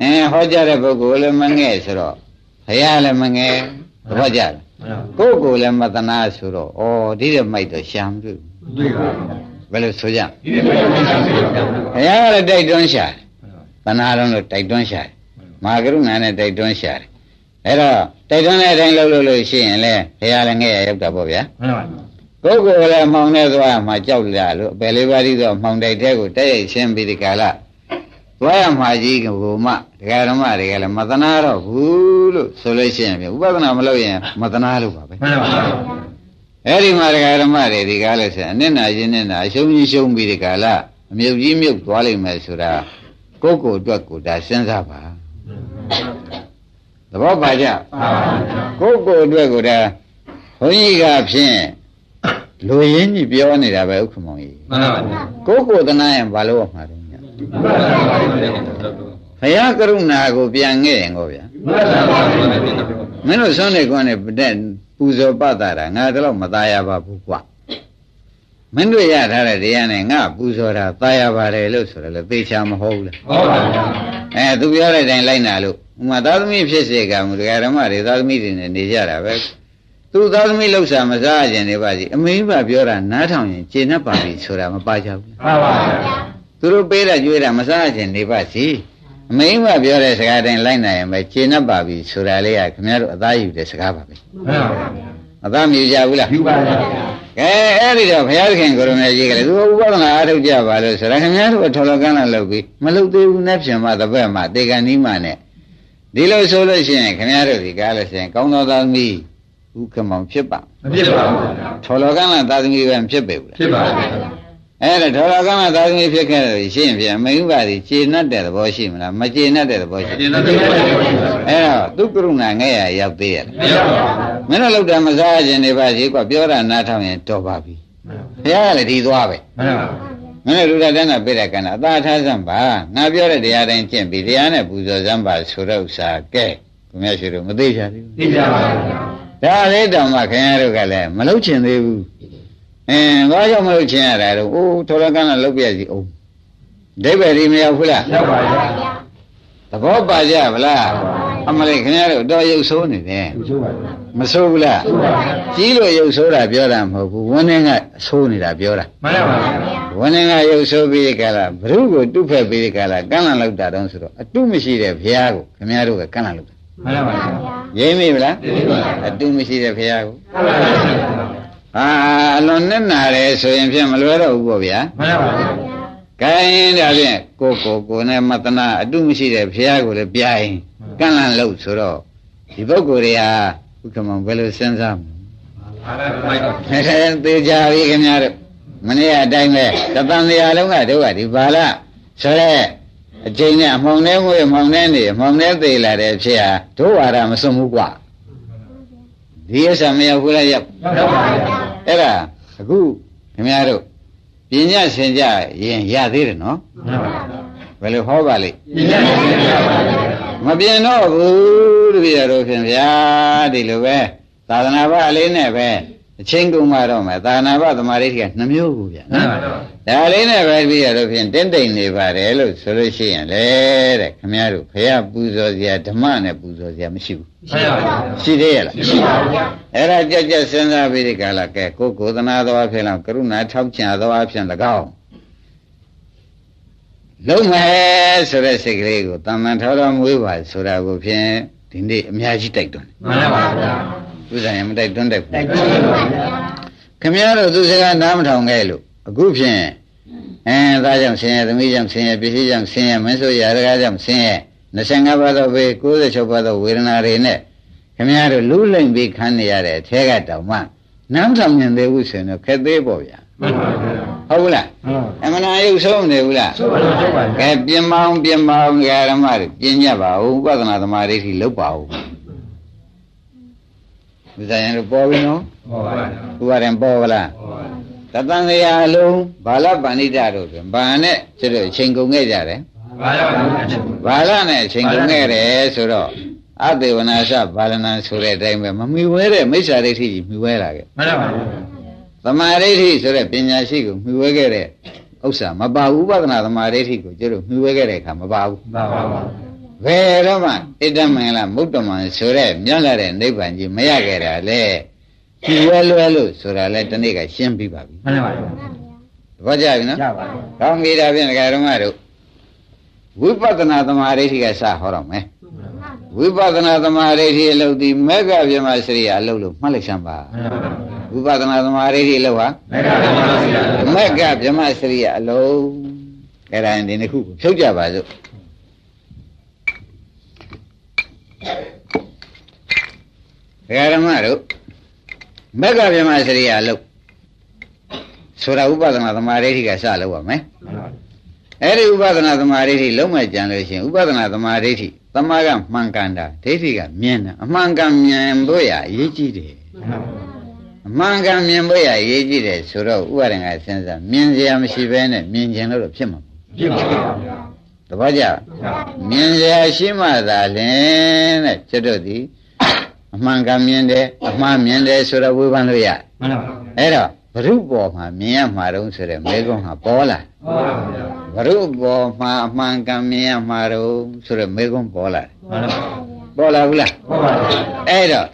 အဲဟောကြားတဲ့ပုဂ္ဂိုလ်လည်းမငဲ့ဆိုတော့ဘုရားလည်းမငဲ့သဘောကျလားကိုယ့်ကိုယ်လည်းမသနာဆိုတော့ဩဒီတဲ့မိုက်တော့ရှာမတွေ့ဘူးတွေ့ပါဘ ယ်လိုဆိုကြဒီလိုမျိုးရှိတယ်ဗျာဘုရားကလည်းတိုက်တွန်းရှာတယ်သနာလုံးလို့တိုက်တွန်းရှာတယ်မဟာကရုဏာနဲ့တိုက်တွန်းရှာတယ်အဲ့တော့တိုက်တွန်းတဲ့အတိုင်းလုပ်လို့လို့ရှိရင်လည်းဘုရားလည်းငဲ့ရရောက်တာပေါ့ဗျာမှန်ပါကိုယ်ကိုယ်လည်းမှောင်နေသွားမှကြောက်လာလို့အပယ်လေးပါးသီးတော့မှောင်တိုက်တဲ့ကိုတိုက်ရိုက်ချင်းပြီးဒီကလာသွားရမှာကြီးကဘုမဒကာဓမ္မတွေကလည်းမသနာတော့ဘူးလို့ဆိုလို့ရှိရင်ပြဥပဒနာမလုပ်ရင်မသနာလို့ပါပဲမှန်ပါဗျာ အဲ့ဒီမှာဒကာဓမ္မတွေဒီကားလို့ဆိုရင်အနစ်နာရင်းနဲ့နာအရှုံးကြီးရှုံးပြီးဒီကလာအမြုပ်ကြီးမြုပ်သွားလိမ့်မယ်ဆိုတာကိုယ့်ကိုယ်အတွက်ကိုယ်ဒါစဉ်းစားပါသဘောပါကြပါပါဗျာကိုယ့်ကိုယ်အတွက်ကိုယ်ဒါဘုန်းကြီးကဖြင့်လူရင်းကြီးပြောနေတာပဲဥက္ကမောင်ကြီးမှန်ပါဗျာကိုယ်ကိုယ်တနာရင်ဘာလို့ရမှာလဲညမှန်ပါဗျာဘုရားကရုဏာကိုပြန်ငဲ့ရင်ကိုဗျာမှန်ပါဗျာမင်းတို့ဆွမ်းနေကွန်းနဲ့တဲ့ပူ ဇော်ပတာတာငါတော့မသားရပါဘူးကွာမင်းတို့ရထားတဲ့တရားနဲ့ငါပူဇော်တာသားရပါတယ်လို့ဆိုတယ်လေသေချာမဟုတ်ဘူးလားဟုတ်ပါဗျာအဲသူပြောတဲ့အတိုင်းလိုက်နာလို့ဥမာသာသမီဖြစ်စေကမူတရားဓမ္မတွေသာသမီတွေနဲ့နေကြတာပဲသူသာသမီလှုပ်ရှားမစားခြင်းတွေပါစီအမေကြီးကပြောတာနားထောင်ရင်ကျေနပ်ပါပြီဆိုတာမပါကြဘူးလားမှန်ပါဗျာသူတို့ပေးတာကြွေးတာမစားခြင်းနေပါစီ အမေကြီးကပြောတဲ့စကားတိုင်းလိုက်နိုင်ရင်ပဲကျေနပ်ပါပြီဆိုတာလေးကခင်ဗျားတို့အသားယူတဲ့စကားပါပဲမှန်ပါဗျာအသားမြူကြဘူးလားယူပါဗျာကဲအဲ့ဒီတော့ဘုရားသခင်ကိုရမေကြီးကလည်းသူဥပဒနာအားထုတ်ကြပါလို့ဆိုတော့ခင်ဗျားတို့ထော်လကန်းလာလုပ်ပြီးမလုပ်သေးဘူးနဲ့ဖြင့်မှတပည့်မှတေကန်နီးမှနဲ့ဒီလိုဆိုလို့ရှိရင်ခင်ဗျားတို့ဒီကားလို့ရှိရင်ကောင်းသောသားသမီးဥက္ကမောင်ဖြစ်ပါမဖြစ်ပါဘူးဗျာထော်လကန်းလာသားသမီးပဲမဖြစ်ပေဘူးလားဖြစ်ပါဗျာ အဲ့ဒါထော်လကန်းလာသားသမီးဖြစ်ခဲ့လို့ရှိရင်ဖြင့်အမိဥပါဒီကျေနပ်တဲ့သဘောရှိမလားမကျေနပ်တဲ့သဘောရှိကျင်မတော့ဖြစ်ပါဘူးဗျာအဲ့တော့သူကရုဏာငဲ့ရရောက်သေးရဲ့မရပါဘူးမင်းတို့လောက်တာမစားခြင်းတွေပါရှိကွာပြောတာနားထောင်ရင်တော်ပါပြီဘုရားကလည်းဒီသွားပဲမှန်ပါမင်းတို့လူသားတန်းတာပြတဲ့ကံအသာထားစမ်းပါငါပြောတဲ့တရားတိုင်းကျင့်ပြီးတရားနဲ့ပူဇော်စမ်းပါဆိုတော့ဥစ္စာကဲကိုမြတ်ရှိတို့မသေးချာသေးဘူးသိကြပါဗျာဒါလေးတောင်မှခင်ဗျားတို့ကလည်းမလုပ်ချင်သေးဘူး အင်းဘာကြောင့်မလုပ်ချင်ရတာတော့အိုးထော်ရကန်းကလုပ်ပြစီအောင်ဒိဗ္ဗေဒီမရောက်ဘူးလားရောက်ပါဗျာသဘောပါကြဗလားအမလေးခင်ဗျားတို့တော့ရုပ်ဆိုးနေတယ်သူချိုးပါဗျာမဆိုးဘူးလားဆိုးပါဗျာကြီးလို့ရုပ်ဆိုးတာပြောတာမဟုတ်ဘူးဝန်းနေကဆိုးနေတာပြောတာမှန်ပါဗျာဝန္ဒင်္ဂရုပ်ဆိုးပြီးဒီကလာဘုရုကိုတုဖက်ပြီးဒီကလာကန့်လန့်လောက်တာတော့ဆိုတော့အတုမရှိတဲ့ဘုရားကိုခင်ဗျားတို့ကကန့်လန့်လောက်တာမှန်ပါဗျာရိမ့်မိဗလားသိပါဗျာအတုမရှိတဲ့ဘုရားကိုမှန်ပါဗျာ ဟာအလွန်နဲ့နာတယ်ဆိုရင်ဖြင့်မလွယ်တော့ဘူးပေါ့ဗျာမှန်ပါဗျာဂိုင်းဒါဖြင့်ကိုယ်ကိုယ်ကိုယ်နဲ့မတနာအတုမရှိတဲ့ဘုရားကိုလည်းပြိုင်ကန့်လန့်လောက်ဆိုတော့ဒီပုဂ္ဂိုလ်တွေဟာဥက္ကမဘယ်လိုစဉ်းစားမလဲမိုက်ပါအဲသေချာပြီခင်ဗျားတို့မနေ့ကအတိုင်းပဲတသံတရားလုံးကတို့ကဒီဘာလားဆိုရဲအချိန်နဲ့အမှောင်ထဲငွေအမှောင်ထဲနေအမှောင်ထဲသေးလာတဲ့ဖြစ်ဟာတို့ဝါဒမစွန့်ဘူးကွာ ဒီဥစ္စာမရောက်ဘူးလားရောက်ရောက်ပါဗျာအဲ့ဒါအခုခင်ဗျားတို့ပညာဆင်ကြရင်ရသေးတယ်နော်မှန်ပါဗျာဘယ်လိုဟောပါလိမ့်ပြည့်စုံပါဗျာမပြင်တော့ဘူးတပည့်တော်ဖြင့်ဗျာဒီလိုပဲသာသနာ့ဘအလေးနဲ့ပဲ အချင်းကုန်မှတော့မယ်သာသနာ့ဘသမာဓိကနှမျိုးဘူးဗျာမှန်နော်ပါဗျာဒါလေးနဲ့ပဲပြီးရတော့ဖြင့်တင်းတိမ်နေပါတယ်လို့ဆိုလို့ရှိရင်လေတဲ့ခင်ဗျားတို့ဘုရားပူဇော်စရာဓမ္မနဲ့ပူဇော်စရာမရှိဘူးမှန်ပါဗျာရှိသေးရဲ့လားရှိပါဗျာအဲ့ဒါကြက်ကြက်စဉ်းစားပြီးဒီကလာကဲကိုယ်ကိုယ်သနာတော်အဖြစ်လောက်ကရုဏာထောက်ချတော်အဖြစ်၎င်းလုံးမယ်ဆိုတဲ့စိတ်ကလေးကိုတမန်တော်တော်မွေးပါဆိုတာကိုဖြင့်ဒီနေ့အများကြီးတိုက်တွန်းတယ်မှန်ပါဗျာ ဘဥစ္စာရင်မတိုက်တွန်းတိုက်ဘူးတိုက်တွန်းပါဗျာခင်ဗျားတို့သူစကားနားမထောင်ခဲ့လို့အခုဖြင့်အဲသားကြောင့်ဆင်းရဲသမီးကြောင့်ဆင်းရဲပစ္စည်းကြောင့်ဆင်းရဲမင်းဆိုရာဇကားကြောင့်ဆင်းရဲ25ပါးသောဘေး96ပါးသောဝေဒနာတွေနဲ့ခင်ဗျားတို့လူလိမ့်ပြီးခံနေရတဲ့အထဲကတောင်မှနားမထောင်မြင်သေးဘူးဆိုရင်တော့ခက်သေးပေါ့ဗျာမှန်ပါဗျာဟုတ်ဘူးလားဟုတ်အမှန်တရားရုပ်ဆုံးမနေဘူးလားဆိုပါတော့ဆိုပါကဲပြင်မအောင်ပြင်မအောင်ဓမ္မတွေပြင်ညတ်ပါဦးဥပဒနာသမားဒိဋ္ဌိလုတ်ပါဦး ဘုရားရင်တို့ပေါ်ပြီနော်ဟောပါဗျာဥပါရင်ပေါ်ဗလားဟောပါတသံဃာအလုံးဘာလပဏိတတို့တွင်ဘာနဲ့ကျတော့ချိန်ကုန်ခဲ့ကြတယ်ဘာလို့လဲဘာလနဲ့ချိန်ကုန်ခဲ့တယ်ဆိုတော့အသေဝနာသဘာလနာဆိုတဲ့အတိုင်းပဲမမီဝဲတဲ့မိစ္ဆာဒိဋ္ဌိကြီးမီဝဲလာခဲ့မှန်ပါဗျာသမာဓိဋ္ဌိဆိုတဲ့ပညာရှိကိုမီဝဲခဲ့တဲ့ဥစ္စာမပါဘူးဥပဒနာသမာဓိဋ္ဌိကိုကျတော့မီဝဲခဲ့တဲ့အခါမပါဘူးပါပါပါဘ ယ်တော့မှဣဒ္ဓမင်္ဂလမုဒ္ဓမံဆိုတဲ့မြတ်လာတဲ့နိဗ္ဗာန်ကြီးမရခဲ့တာလေဒီဝဲလွဲလို့ဆိုတာလဲဒီနေ့ကရှင်းပြီးပါပြီမှန်ပါဗျာသဘောကျပြီနော်ရပါပြီကောင်းပြီဒါဖြင့်ဒကာဓမ္မတို့ဝိပဿနာသမာဓိဋ္ဌိကစဟောတော့မယ်ဝိပဿနာသမာဓိဋ္ဌိအလုပ်ဒီမေဃဗြဟ္မစရိယအလုပ်လို့မှတ်လိုက်စမ်းပါမှန်ပါဗျာဝိပဿနာသမာဓိဋ္ဌိအလုပ်ဟာမေဃဗျာဗျာမေဃဗြဟ္မစရိယအလုပ်အဲ့ဒါရင်ဒီနှစ်ခုကိုဖြုတ်ကြပါစို့ ဒကာဓမ္မတို့မေဃဗြဟ္မစရိယအလုပ်ဆိုတာဥပဒနာသမာဓိဋ္ဌိကစလုပ်ပါမယ်အဲ့ဒီဥပဒနာသမာဓိဋ္ဌိလုံးမကြံလို့ရှိရင်ဥပဒနာသမာဓိဋ္ဌိသမာကမှန်ကန်တာဒိဋ္ဌိကမြင်တာအမှန်ကန်မြင်ဖို့ရအရေးကြီးတယ်အမှန်ကန်မြင်ဖို့ရအရေးကြီးတယ်ဆိုတော့ဥပါဒင်ကစဉ်းစားမြင်စရာမရှိဘဲနဲ့မြင်ခြင်းလို့တော့ဖြစ်မှာမဟုတ်ပြည့်ပါဗျာဘူးတပည့်ကြမြင်စရာရှိမှသာလင်တဲ့ကျွတ်တို့ဒီ အမှန်ကန်မြင်တယ်အမှားမြင်တယ်ဆိုတော့ဝေဖန်လို့ရမှန်ပါဗျာအဲ့တော့ဘုရုပေါ်မှာမြင်ရမှာတုံးဆိုတဲ့မေကုံးဟာပေါ်လာဟောပါဗျာဘရုပေါ်မှာအမှန်ကန်မြင်ရမှာတော့ဆိုတော့မေကုံးပေါ်လာတယ်မှန်ပါဗျာပေါ်လာဘူးလားဟောပါဗျာအဲ့တော့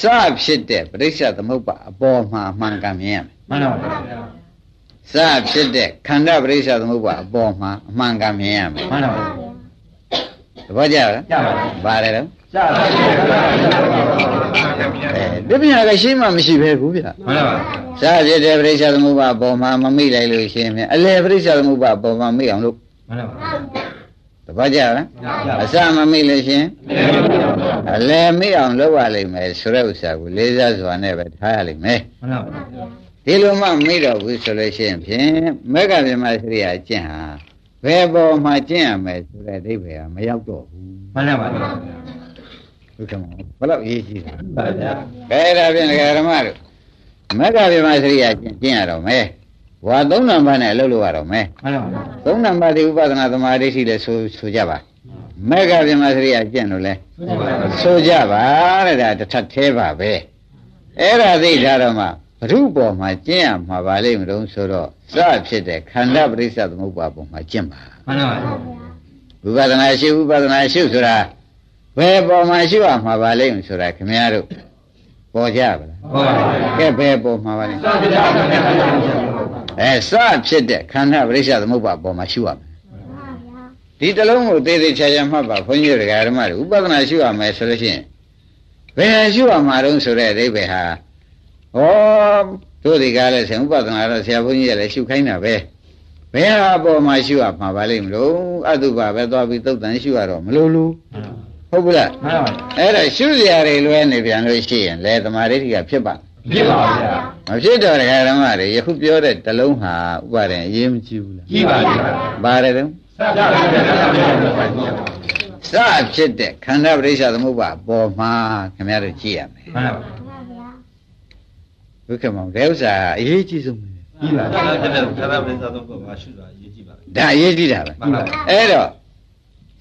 စဖြစ်တဲ့ပရိစ္ဆသမုပ္ပါအပေါ်မှာအမှန်ကန်မြင်ရမယ်မှန်ပါဗျာစဖြစ်တဲ့ခန္ဓာပရိစ္ဆသမုပ္ပါအပေါ်မှာအမှန်ကန်မြင်ရမယ်မှန်ပါဗျာသဘောကျလားရပါပြီပါတယ်တော့ စပါဗျာအဲဒီပညာကရှိမှမရှိပဲဘူးဗျမှန်ပါဗျာစဖြစ်တဲ့ပရိစ္ဆသမုပ္ပါအပေါ်မှာမမိလိုက်လို့ရှိရင်ဖြင့်အလယ်ပရိစ္ဆသမုပ္ပါအပေါ်မှာမိအောင်လို့မှန်ပါဗျာသဘောကျလားအစမမိလို့ရှိရင်အလယ်မိအောင်လုပ်ရလိမ့်မယ်ဆိုတဲ့ဥစ္စာကိုလေးစားစွာနဲ့ပဲထားရလိမ့်မယ်မှန်ပါဗျာဒီလိုမှမိတော့ဘူးဆိုလို့ရှိရင်ဖြင့်မေဃဗြဟ္မစရိယာကျင့်ဟာဘယ်ပေါ်မှာကျင့်ရမယ်ဆိုတဲ့အဓိပ္ပာယ်ကမရောက်တော့ဘူးမှန်ပါ ဗျာဘုရားမဘယ်လောက်အရေးကြီးလဲပါဗျာဘယ်ဒါဖြင့်ဒကာဓမ္မတို့မေဃဗြဟ္မစရိယာကျင့်ကျင့်ရတော့မယ်ဝါသုံးနံပါတ်နဲ့အလုပ်လုပ်ရတော့မယ်မှန်ပါဗျာသုံးနံပါတ်ဒီဥပဒနာသမာဓိရှိလဲဆိုဆိုကြပါမေဃဗြဟ္မစရိယာကျင့်လို့လဲဟုတ်ပါဗျာဆိုကြပါတဲ့ဒါတစ်ထပ်သေးပါပဲအဲ့ဒါသိထားတော့မှဘုရုပေါ်မှာကျင့်ရမှာပါလိမ့်မလို့ဆိုတော့စဖြစ်တဲ့ခန္ဓာပရိစ္ဆသမုပ္ပါပေါ်မှာကျင့်ပါမှန်ပါဗျာဝိပဿနာရှိဝိပဿနာရှိဆိုတာ ဘယ်ပေါ်မှာရှိရမှာပါလိမ့်မဆိုတာခင်ဗျားတို့ပေါ်ကြပါလားဟောပါဗျာကဲဘယ်ပေါ်မှာပါလိမ့်စပါဗျာအဲစဖြစ်တဲ့ခန္ဓာပရိစ္ဆသမုပ္ပါပေါ်မှာရှိရမယ်ဒီတလုံးကိုသေးသေးချာချာမှတ်ပါဘုန်းကြီးတို့ဓမ္မတွေဥပဒနာရှိရမယ်ဆိုလို့ရှိရင်ဘယ်ရှိရမှာတုံးဆိုတဲ့အဓိပ္ပာယ်ဟာဟောတို့ဒီကားလဲဆင်ဥပဒနာတော့ဆရာဘုန်းကြီးကလည်းရှုခိုင်းတာပဲဘယ်ဟာပေါ်မှာရှိရမှာပါလိမ့်မလို့အတုပါပဲသွားပြီးသုတ်တန်ရှိရတော့မလို့လို့ ဟုတ်ဘူးလားမှန်ပါဗျာအဲ့ဒါရှုစရာတွေလွဲနေပြန်လို့ရှိရင်လေသမာဓိဋ္ဌိကဖြစ်ပါပြည့်ပါဗျာမဖြစ်တော့ဒကာဓမ္မတွေယခုပြောတဲ့တလုံးဟာဥပါဒံအရေးမကြီးဘူးလားကြည့်ပါဗျာပါတယ်တော့စပါဗျာစဖြစ်တဲ့ခန္ဓာပရိစ္ဆသမုပ္ပါပေါ်မှာခင်ဗျားတို့ကြည့်ရမယ်မှန်ပါဘုက္ခမောင်ဒဲဥစ္စာအရေးကြီးဆုံးပဲကြည့်ပါသာဗျာသာတဲ့သာသာပရိသတ်တော့ကရှုတာအရေးကြီးပါလေဒါအရေးကြီးတာပဲမှန်ပါအဲ့တော့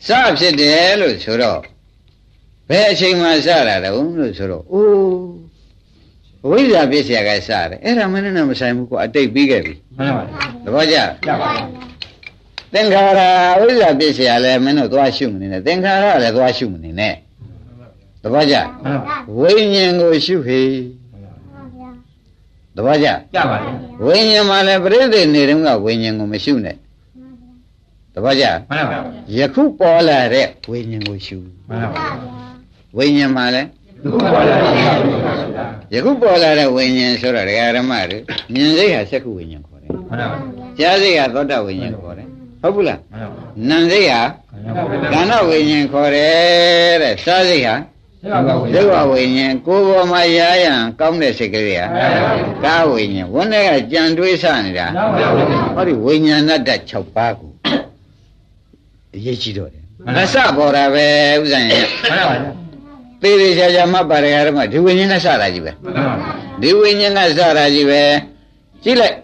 စဖြစ်တယ်လို့ဆိုတော့ ဘယ်အချိန်မှစတာတုံးလို့ဆိုတော့အိုးဝိဇ္ဇာပြည့်စရာကစတယ်အဲ့ဒါမင်းနဲ့မဆိုင်ဘူးကွာအတိတ်ပြီးခဲ့ပြီမှန်ပါသဘောကျကြပါဗျာသင်္ခါရဝိဇ္ဇာပြည့်စရာလဲမင်းတို့သွားရှုမနေနဲ့သင်္ခါရလည်းသွားရှုမနေနဲ့သဘောကျမှန်ပါဝိညာဉ်ကိုရှုဟေသဘောကျကြပါဗျာဝိညာဉ်မှာလည်းပြိဿနေတုန်းကဝိညာဉ်ကိုမရှုနဲ့သဘောကျမှန်ပါယခုပေါ်လာတဲ့ဝိညာဉ်ကိုရှုမှန်ပါ ဝိညာဉ်မှာလည်းဝဒုက္ခပါဗျာယခုပေါ်လာတဲ့ဝိညာဉ်ဆိုတော့ဒကာရမတို့မြင်စိတ်ဟာစက္ခုဝိညာဉ်ခေါ်တယ်မှန်ပါဗျာကြားစိတ်ဟာသောတာဝိညာဉ်ခေါ်တယ်ဟုတ်ဘူးလားမှန်ပါနံစိတ်ဟာဗျာကဏ္ဍဝိညာဉ်ခေါ်တယ်တဲ့စားစိတ်ဟာဒုက္ခဝိညာဉ်ကိုယ်ပေါ်မှာရာရန်ကောင်းတဲ့စိတ်ကလေးဟာကာဝိညာဉ်ဝန်းထဲကကြံတွေးဆနေတာဟောဒီဝိညာဏတ္တ6ပါးကိုအရေးကြီးတော့တယ်အစပေါ်တာပဲဥစ္စာရင်မှန်ပါဗျာ သေသေးချာချာမှတ်ပါတယ်ဟာဓမ္မဒီဝိညာဉ်နဲ့စတာကြီးပဲဒီဝိညာဉ်နဲ့စတာကြီးပဲကြည့်လိုက်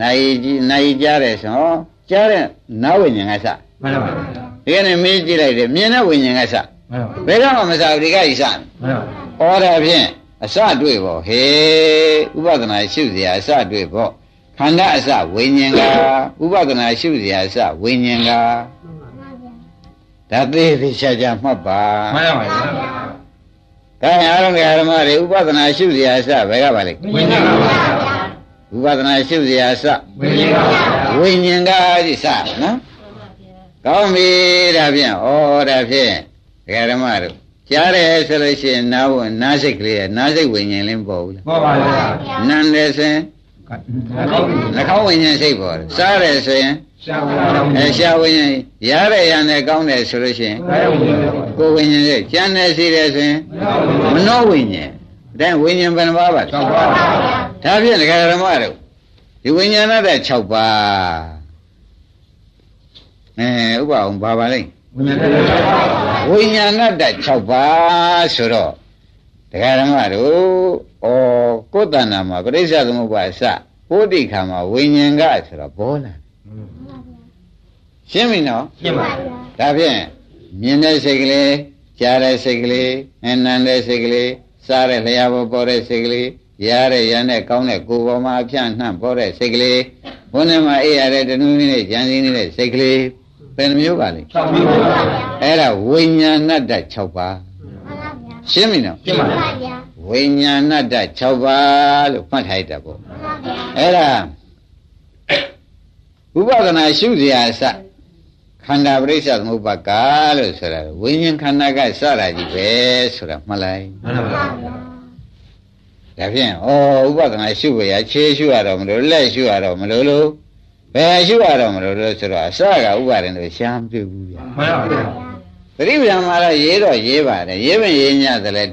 နိုင်ကြီးနိုင်ကြားတယ်ဆိုကြားတဲ့နာဝိညာဉ်ကစမှန်ပါပါဒီကနေ့မေးကြည့်လိုက်တယ်မြင်တဲ့ဝိညာဉ်ကစဘယ်တော့မှမစဘူးဒီကကြီးစမှန်ပါဩဒါဖြင့်အစတွေ့ပေါ့ဟေဥပဒနာရှုစရာအစတွေ့ပေါ့ခန္ဓာအစဝိညာဉ်ကဥပဒနာရှုစရာအစဝိညာဉ်ကဒါသေးသေးချာချာမှတ်ပါမှန်ပါပါ ဒါရင်အားလုံးကဓမ္မတွေဥပဒနာရှုစရာအစဘယ်ကပါလဲဝိညာဉ်ပါပါဥပဒနာရှုစရာအစဝိညာဉ်ပါပါဝိညာဉ်ကဒီစနော်ကောင်းပြီဒါဖြင့်ဩဒါဖြင့်ဒကာဓမ္မတို့ကြားတယ်ဆိုလို့ရှိရင်နားဝင်နားစိတ်ကလေးနားစိတ်ဝိညာဉ်လင်းပေါ်ဘူးလားပေါ်ပါပါနန္ဒေစင် နှာခေါင်းဝိညာဉ်စိတ်ပေါ်တယ်စားတယ်ဆိုရင်ရှာပါဗျာအဲရှားဝိညာဉ်ရတဲ့ရနဲ့ကောင်းတယ်ဆိုလို့ရှိရင်ဘယ်ဝိညာဉ်လဲကိုယ်ဝိညာဉ်စိတ်ကျန်တယ်ရှိတယ်ဆိုရင်မနောဝိညာဉ်ဒါဝိညာဉ်ဘယ်နှပါးပါလဲကောင်းပါဗျာဒါဖြင့်ဒကာရမတို့ဒီဝိညာဏတဲ့6ပါးအဲဥပအောင်ပါပါလိမ့်ဝိညာဉ်လည်းကောင်းပါဗျာဝိညာဏတဲ့6ပါးဆိုတော့ဒကာရမတို့ ဩကိုယ်တဏ္ဍာမှာပရိစ္ဆေသမုပ္ပါအစပိုဋိခါမှာဝိညာဉ်ကဆိုတော့ဘောလာရှင်းပြီနော်ရှင်းပါဒါဖြင့်မြင်တဲ့စိတ်ကလေးကြားတဲ့စိတ်ကလေးအနန္တဲ့စိတ်ကလေးစားတဲ့လျှာပေါ်ပေါ်တဲ့စိတ်ကလေးရတဲ့ရတဲ့ကောင်းတဲ့ကိုယ်ပေါ်မှာအဖြန့်နှံ့ပေါ်တဲ့စိတ်ကလေးဘုန်းထဲမှာအေးရတဲ့တနုနည်းနဲ့ကြံစည်နေတဲ့စိတ်ကလေးဘယ်နှမျိုးပါလဲဆောင်းပြီးပါဗျာအဲ့ဒါဝိညာဏတ္တ6ပါးရှင်းပြီနော်ရှင်းပါဗျာ ဝိညာဏတ္တ6ပါးလို့မှတ်ထားတာပေါ့အဲ့ဒါဥပဒနာရှုစရာအစခန္ဓာပရိစ္ဆသမုပ္ပါကလို့ဆိုတာဝိညာဉ်ခန္ဓာကစတာကြီးပဲဆိုတာမှတ်လိုက်မှန်ပါပါဒါဖြင့်ဩဥပဒနာရှုပဲရခြေရှုရတော့မလို့လက်ရှုရတော့မလို့လို့ဘယ်ရှုရတော့မလို့လို့ဆိုတော့အစကဥပါရင်လို့ရှမ်းပြဘူးဗျာမှန်ပါဗျာသတိပ္ပံမှာတော့ရေးတော့ရေးပါတယ်ရေးပင်ရေးညသလဲ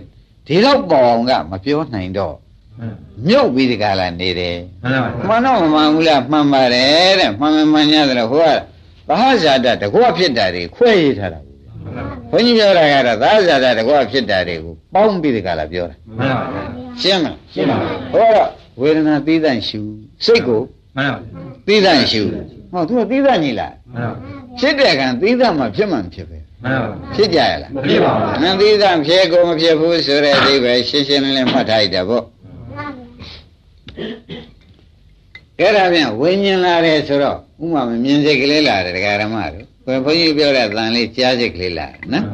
ဒီတော့ပေါအောင်ကမပြောနိုင်တော့မှန်မြုပ်ပြီးဒီကလာနေတယ်မှန်ပါဗျာမှန်တော့မမှန်ဘူးလားမှန်ပါတယ်တဲ့မှန်မှန်မှန်ရတယ်ဟိုကသဟဇာတတကွဖြစ်တာတွေခွဲရထားတာဘူးဘုန်းကြီးပြောတာကတော့သဟဇာတတကွဖြစ်တာတွေကိုပေါင်းပြီးဒီကလာပြောတာမှန်ပါဗျာရှင်းမလားရှင်းပါဗျာဟောတော့ဝေဒနာသီးသန့်ရှုစိတ်ကိုမှန်ပါဗျာသီးသန့်ရှုဟောသူကသီးသန့်ကြီးလားမှန်ပါဖြစ်တဲ့ကံသီးသန့်မှဖြစ်မှန်ဖြစ်ပဲ မှန်ပါဖြစ်ကြရလားမဖြစ်ပါဘူးနန္သီသန့်ဖြစ်ကိုမဖြစ်ဘူးဆိုတဲ့အဓိပ္ပာယ်ရှင်းရှင်းလင်းလင်းမှတ်ထားရတာပေါ့အဲ့ဒါပြန်ဝိညာဉ်လာတယ်ဆိုတော့ဥမာမမြင်စိတ်ကလေးလာတယ်ဒကာရမတို့ဘယ်ဘုန်းကြီးပြောတဲ့တန်လေးကြားစိတ်ကလေးလာတယ်နော်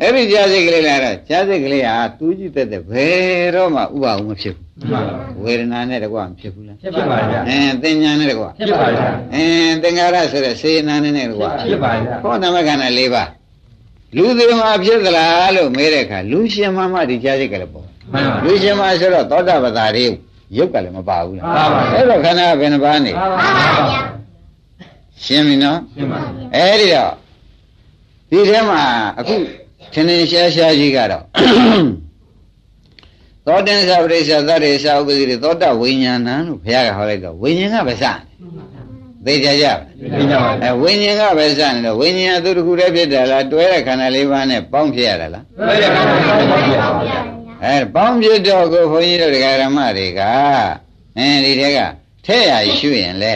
အဲ့ဒီကြားစိတ်ကလေးလာတော့ကြားစိတ်ကလေးဟာသူကြည့်တဲ့တဲ့ဘယ်တော့မှဥပအောင်မဖြစ်ဘူးမှန်ပါဝေဒနာနဲ့တကွမဖြစ်ဘူးလားဖြစ်ပါဗျာအင်းသင်ညာနဲ့တကွဖြစ်ပါဗျာအင်းသင်္ကာရဆိုတဲ့စေနာနဲ့နဲ့တကွဖြစ်ပါဗျာဟောနမခန္ဓာ၄ပါး လူသေးမှာဖြစ်သလားလို့မေးတဲ့အခါလူရှင်မမှဒီကြားစိတ်ကလေးပေါ့မှန်ပါလူရှင်မဆိုတော့သောတာပတ္တာတွေရုပ်ကလည်းမပါဘူးလားပါပါအဲ့တော့ခန္ဓာကဘယ်နှပါးနေပါပါဗျာရှင်းပြီနော်ရှင်းပါအဲ့ဒီတော့ဒီထဲမှာအခုထင်းထင်းရှားရှားကြီးကတော့သောတင်္ဆပရိစ္ဆသတ္တေသဥပ္ပတိသောတဝိညာဏလို့ဘုရားကဟောလိုက်တော့ဝိညာဉ်ကပဲစတယ် သိကြကြပါသိကြပါအဲဝိညာဉ်ကပဲစနေတော့ဝိညာဉ်ကသူတစ်ခုတည်းဖြစ်တယ်လားတွဲတဲ့ခန္ဓာလေးပါးနဲ့ပေါင်းဖြစ်ရတာလားဘယ်ရပါဗျာအဲပေါင်းဖြစ်တော့ကိုဘုန်းကြီးတို့ဒကာရမတွေကအဲဒီတဲကထဲ့ရရှုရင်လဲ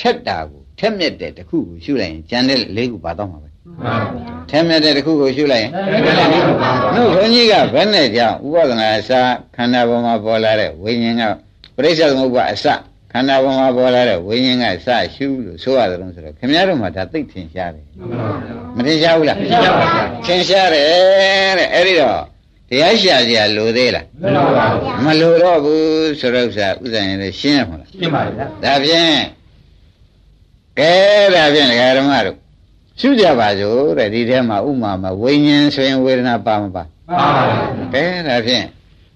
ထက်တာကိုထက်မြက်တဲ့တစ်ခုကိုရှုလိုက်ရင်ကျန်တဲ့လေးခုပါတော့မှာပဲမှန်ပါထက်မြက်တဲ့တစ်ခုကိုရှုလိုက်ရင်ဗျာတို့ဘုန်းကြီးကဘယ်နဲ့ကြောင့်ဥပဒနာအစခန္ဓာပေါ်မှာပေါ်လာတဲ့ဝိညာဉ်ကပရိစ္ဆေသမုပ္ပါအစ ခန္ဓာပေါ်မှာပေါ်လာတဲ့ဝိညာဉ်ကစရှုလို့ဆိုရတယ်လို့ဆိုတော့ခင်ဗျားတို့မှဒါသိထင်ရှားတယ်မထင်ရှားဘူးလားထင်ရှားပါဗျာထင်ရှားတယ်တဲ့အဲ့ဒီတော့တရားရှာကြလိုသေးလားမှန်ပါဗျာမလိုတော့ဘူးဆိုတော့ဥစ္စာဥစ္စာရင်လည်းရှင်းရမှာလားရှင်းပါဗျာဒါဖြင့်ကဲဒါဖြင့်ဒကာဓမ္မတို့ရှုကြပါစို့တဲ့ဒီထဲမှာဥမာမှာဝိညာဉ်ဆိုရင်ဝေဒနာပါမပါပမှန်ပါဗျာကဲဒါဖြင့်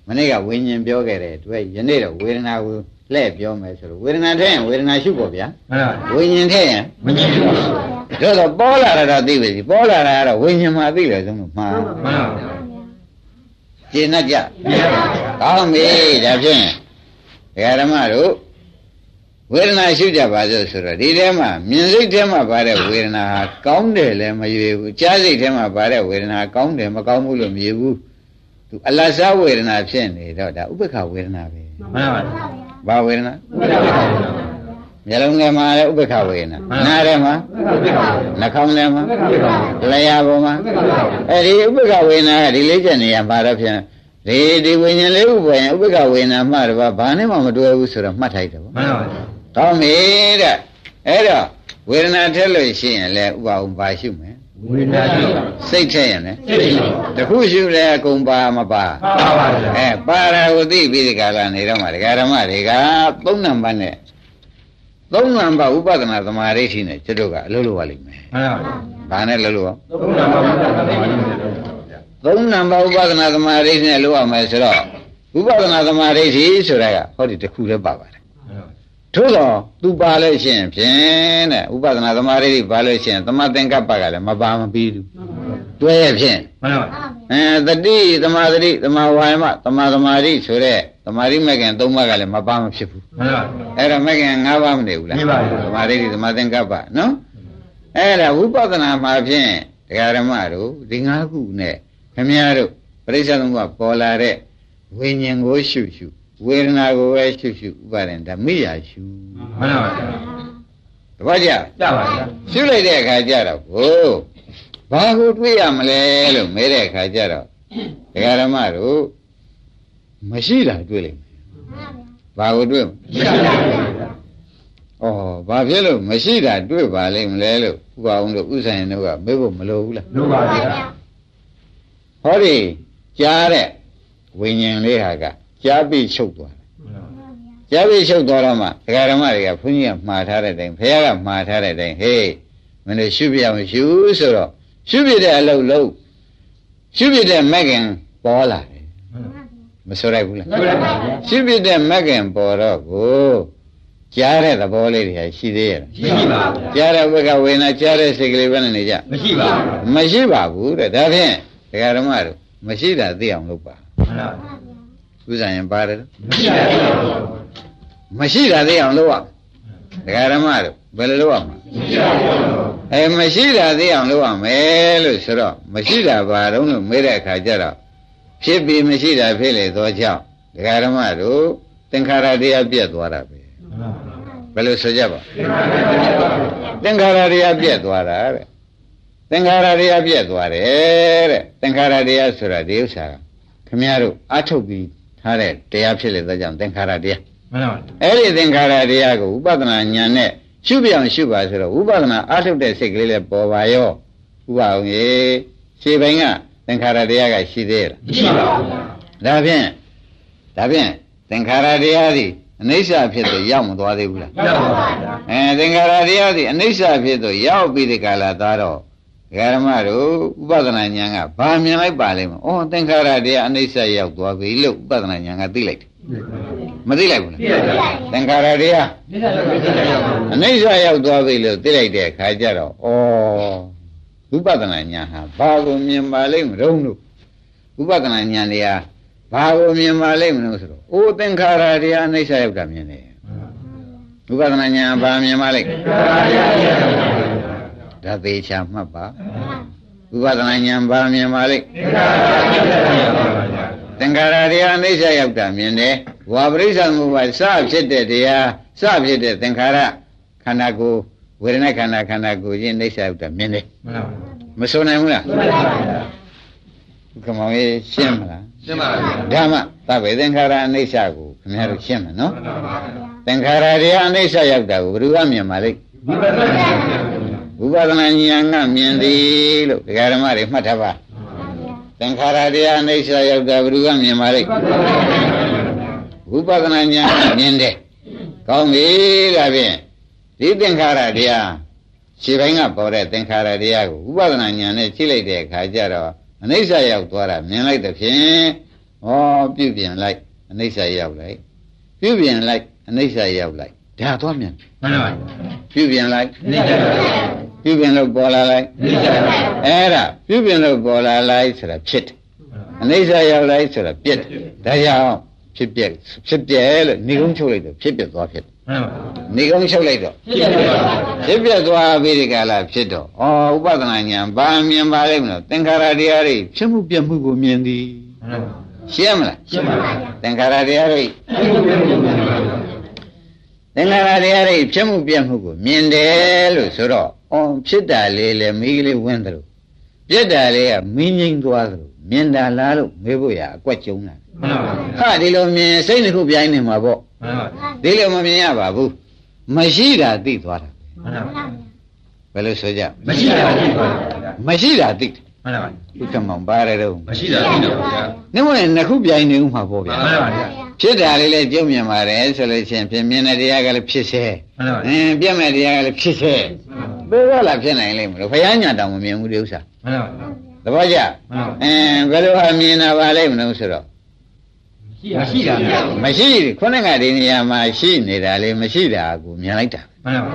မနေ့ကဝိညာဉ်ပြောခဲ့တဲ့အတွက်ယနေ့တော့ဝေဒနာကို လှည့်ပြောမယ်ဆိုတော့ဝေဒနာထည့်ရင်ဝေဒနာရှုပေါ့ဗျာမှန်ပါဝိညာဉ်ထည့်ရင်မငြင်းဘူးမှန်တို့တော့ပေါ်လာတာတော့သိပြီပေါ်လာတာကတော့ဝိညာဉ်မှာသိတယ်ဆုံးလို့မှားပါဗျာကျင့်တတ်ကြကောင်းပြီဒါဖြင့်ဒကာဓမ္မတို့ဝေဒနာရှုကြပါစို့ဆိုတော့ဒီထဲမှာမြင်စိတ်ထဲမှာပါတဲ့ဝေဒနာဟာကောင်းတယ်လည်းမရွေဘူးကြားစိတ်ထဲမှာပါတဲ့ဝေဒနာကောင်းတယ်မကောင်းဘူးလို့မရွေဘူးသူအလတ်စားဝေဒနာဖြစ်နေတော့ဒါဥပ္ပခဝေဒနာပဲမှန်ပါဗျာ ဘာဝေဒနာမျက်လုံးထဲမှာလည်းဥပ္ပခဝေဒနာနားထဲမှာနှာခေါင်းထဲမှာလျှာပေါ်မှာအဲ့ဒီဥပ္ပခဝေဒနာကဒီလေးချက်နေရပါတော့ဖြင့်ဒီဒီဝိညာဉ်လေးဥပ္ပရင်ဥပ္ပခဝေဒနာမှတော့ဘာနဲ့မှမတွဲဘူးဆိုတော့မှတ်ထိုက်တယ်ဗောမှန်ပါဗျာကောင်းပြီတဲ့အဲ့တော့ဝေဒနာထက်လို့ရှိရင်လည်းဥပအောင်ပါရှုမယ် ဝိညာဉ်ရှိပါစိတ်ထက်ရင်လည်းစိတ်ရှိပါတခုရှုတယ်အကုန်ပါမပါမှန်ပါဗျာအဲပါရာကိုသိပြီးဒီကလာနေတော့မှဒကာဓမ္မတွေကသုံးနံပါတ်နဲ့သုံးနံပါတ်ဥပဒနာသမာဓိရှိနေကျွတ်တို့ကအလုပ်လုပ်ရလိမ့်မယ်မှန်ပါဗျာ။ဘာနဲ့လုပ်လို့သုံးနာပါဗျာသမာဓိနဲ့တော့ဗျာသုံးနံပါတ်ဥပဒနာသမာဓိနဲ့လုပ်ရမယ်ဆိုတော့ဥပဒနာသမာဓိရှိဆိုတာကဟောဒီတစ်ခုတည်းပါပါတယ်။ ထို့တော့သူပါလို့ရှိရင်ဖြင့်တဲ့ဥပဒနာသမာဓိပါလို့ရှိရင်သမသင်္ကပ္ပကလည်းမပါမပြီးဘူး။တွဲရဖြင့်မှန်ပါဗျာအဲတတိသမာဓိသမာဝါယမသမာသမာဓိဆိုတဲ့သမာဓိမဲ့ခင်သုံးပါးကလည်းမပါမဖြစ်ဘူးမှန်ပါဗျာအဲ့တော့မဲ့ခင်၅ပါးမနေဘူးလားနေပါဘူးသမာဓိသမာသင်္ကပ္ပနော်အဲ့ဒါဝိပဿနာမှာဖြင့်ဒကာဓမ္မတို့ဒီ၅ခုနဲ့ခမည်းတော်ပရိစ္ဆေသုံးပါးပေါ်လာတဲ့ဝိညာဉ်ကိုရှုရှု ဝေဒနာကိုပဲရှုရှုဥပါရင်ဓမိယာရှုမှန်ပါဗျာတပတ်ကြကြပါဗျာရှုလိုက်တဲ့အခါကျတော့ကိုဘာကိုတွေးရမလဲလို့မဲတဲ့အခါကျတော့ဒကာဓမ္မတို့မရှိတာတွေးလိုက်မယ်ဘာကိုတွေးမလဲရှိပါဗျာဩဘာဖြစ်လို့မရှိတာတွေးပါလိမ့်မလဲလို့ဥပအောင်တို့ဥဆိုင်တို့ကမေးဖို့မလိုဘူးလားလို့ပါဗျာဟောဒီကြားတဲ့ဝိညာဉ်လေးဟာက ကြားပြီးချုပ်သွားတယ်ကြားပြီးချုပ်သွားတော့မှဒကာဓမ္မတွေကဘုန်းကြီးကမှားထားတဲ့တိုင်ဘုရားကမှားထားတဲ့တိုင်ဟေးမင်းတို့ရှုပြအောင်ရှုဆိုတော့ရှုပြတဲ့အလုပ်လုပ်ရှုပြတဲ့မက်ကင်ပေါ်လာတယ်မဆိုရိုက်ဘူးလားလို့ပါဗျာရှုပြတဲ့မက်ကင်ပေါ်တော့ကိုကြားတဲ့သဘောလေးတွေရှိသေးရဲ့လားရှိပါဗျာကြားတဲ့ဘက်ကဝေဒနာကြားတဲ့စိတ်ကလေးပဲနဲ့နေကြမရှိပါဘူးမရှိပါဘူးတဲ့ဒါဖြင့်ဒကာဓမ္မတို့မရှိတာသိအောင်လုပ်ပါမှန်ပါဗျာ ဥစ္စာရင်ပါတယ်မရှိပါဘူးမရှိတာသိအောင်လုပ်ရဒကာဓမ္မတို့ဘယ်လိုလုပ်ရမလဲမရှိပါဘူးအဲမရှိတာသိအောင်လုပ်ရမယ်လို့ဆိုတော့မရှိတာဘာတုံးလို့မေးတဲ့အခါကျတော့ဖြစ်ပြီးမရှိတာဖြစ်လေသောကြောင့်ဒကာဓမ္မတို့သင်္ခါရတရားပြတ်သွားတာပဲဘယ်လိုဆိုကြပါသင်္ခါရတရားပြတ်သွားတာတဲ့သင်္ခါရတရားပြတ်သွားတယ်တဲ့သင်္ခါရတရားဆိုတာဒီဥစ္စာကခမည်းတော်အထုတ်ပြီး ထားတဲ့တရားဖြစ်လေသောကြောင့်သင်္ခါရတရားမှန်ပါဗျာအဲ့ဒီသင်္ခါရတရားကိုဥပဒနာဉာဏ်နဲ့ရှုပြအောင်ရှုပါဆိုတော့ဥပဒနာအထုတ်တဲ့စိတ်ကလေးလည်းပေါ်ပါရောဥပအောင်ရေရှေးပိုင်းကသင်္ခါရတရားကရှိသေးရဲ့မရှိပါဘူးလားဒါဖြင့်ဒါဖြင့်သင်္ခါရတရားသည်အနိစ္စဖြစ်သူရောက်မသွားသေးဘူးလားရပါပါဗျာအဲသင်္ခါရတရားသည်အနိစ္စဖြစ်သူရောက်ပြီးဒီကလာသားတော့ ဓမ္မတို့ဥပဒနာဉာဏ်ကဘာမြင်လိုက်ပါလိမ့်မလဲ။အော်သင်္ခါရတရားအနိစ္စရောက်သွားပြီလို့ဥပဒနာဉာဏ်ကသိလိုက်တယ်။မသိလိုက်ဘူးလားပြည့်ရပါ။သင်္ခါရတရားမြစ်တာလည်းပြည့်ရပါဘူးအနိစ္စရောက်သွားပြီလို့သိလိုက်တဲ့အခါကျတော့ဩဥပဒနာဉာဏ်ဟာဘာကိုမြင်ပါလိမ့်မလို့လို့ဥပဒနာဉာဏ်တရားဘာကိုမြင်ပါလိမ့်မလို့ဆိုတော့အိုသင်္ခါရတရားအနိစ္စရောက်တာမြင်တယ်ဥပဒနာဉာဏ်ဘာမြင်ပါလိမ့် ဒါသေးချာမှတ်ပါဥပဒနာဉာဏ်ဘာမြင်ပါလိမ့်သင်္ခါရတရားအနိစ္စရောက်တာမြင်တယ်ဝါပရိစ္ဆသမုပ္ပါစဖြစ်တဲ့တရားစဖြစ်တဲ့သင်္ခါရခန္ဓာကိုယ်ဝေဒနာခန္ဓာခန္ဓာကိုယ်ချင်းအိဋ္ဌရောက်တာမြင်တယ်မှန်ပါမဆိုနိုင်ဘူးလားမှန်ပါဗျာကမောင်ကြီးရှင်းမလားရှင်းပါဗျာဓမ္မသဗ္ဗေသင်္ခါရအနိစ္စကိုခင်ဗျားတို့ရှင်းမယ်နော်မှန်ပါဗျာသင်္ခါရတရားအနိစ္စရောက်တာကိုဘယ်သူကမြင်ပါလိမ့် ဝိပဿနာဉာဏ်ဝိပဿနာဉာဏ်ကမြင်သည်လို့ဒကာဓမ္မတွေမှတ်ထားပါသင်္ခါရတရားအနိစ္စရောက်တာဘယ်သူကမြင်ပါလိမ့်ဝိပဿနာဉာဏ်ကမြင်တယ်ကောင်းပြီဒါဖြင့်ဒီသင်္ခါရတရားခြေပိုင်းကပေါ်တဲ့သင်္ခါရတရားကိုဝိပဿနာဉာဏ်နဲ့ကြည့်လိုက်တဲ့အခါကျတော့အနိစ္စရောက်သွားတာမြင်လိုက်တဲ့ဖြင့်ဟောပြုပြင်လိုက်အနိစ္စရောက်လိုက်ပြုပြင်လိုက်အနိစ္စရောက်လိုက်ဒါသွားမြင် မှန်ပါပါပြုပြင်လိုက်နိစ္စပါပြုပြင်လို့ပေါ်လာလိုက်နိစ္စပါအဲ့ဒါပြုပြင်လို့ပေါ်လာလိုက်ဆိုတာဖြစ်တယ်အနိစ္စရောက်လိုက်ဆိုတာပြက်တယ်ဒါကြောင့်ဖြစ်ပြက်ဖြစ်ပြက်လို့နေကုန်းချုပ်လိုက်တော့ဖြစ်ပြက်သွားဖြစ်တယ်မှန်ပါနေကုန်းချုပ်လိုက်တော့ဖြစ်ပါပါဖြစ်ပြက်သွားပြီဒီကလာဖြစ်တော့ဩဥပဒနာညာဘာမြင်ပါလိမ့်မလို့သင်္ခါရတရားတွေဖြစ်မှုပြက်မှုကိုမြင်သည်မှန်ပါရှင်းမလားရှင်းပါပါသင်္ခါရတရားတွေအဲ့ဒီလိုမျိုးမှန်ပါပါ သင်္ခါရတရားတွေဖြစ်မှုပြက်မှုကိုမြင်တယ်လို့ဆိုတော့ဩဖြစ်တာလေးလေမိကလေးဝင်တယ်လို့ပြက်တာလေးကမင်းငိမ့်သွားတယ်လို့မြင်တာလားလို့မေးဖို့ရအကွက်ကျုံးတာမှန်ပါပါဟာဒီလိုမြင်စိတ်တစ်ခုပြိုင်နေမှာပေါ့မှန်ပါပါဒီလိုမမြင်ရပါဘူးမရှိတာသိသွားတာမှန်ပါပါဘယ်လိုဆိုကြမရှိတာဖြစ်ပါဗျာမရှိတာသိတယ်မှန်ပါပါဥက္ကမောင်ပါတယ်တော့မရှိတာဖြစ်တော့ဗျာနှမနဲ့နှစ်ခုပြိုင်နေဦးမှာပေါ့ဗျာမှန်ပါဗျာ ဖြစ်တာလေးလည်းကြုံမြင်ပါတယ်ဆိုလို့ချင်းဖြင့်မြင်တဲ့တရားကလည်းဖြစ်စေမှန်ပါအင်းပြက်မဲ့တရားကလည်းဖြစ်စေဘယ်တော့လာဖြစ်နိုင်လိမ့်မလို့ဘုရားညာတောင်မမြင်ဘူးဒီဥစ္စာမှန်ပါပါသဘောကျမှန်ပါအင်းဘယ်လိုဟာမြင်တာပါလိမ့်မလို့ဆိုတော့မရှိတာဗျာမရှိဘူးခုနကဒီနေရာမှာရှိနေတာလေမရှိတာကိုမြင်လိုက်တာမှန်ပါပါ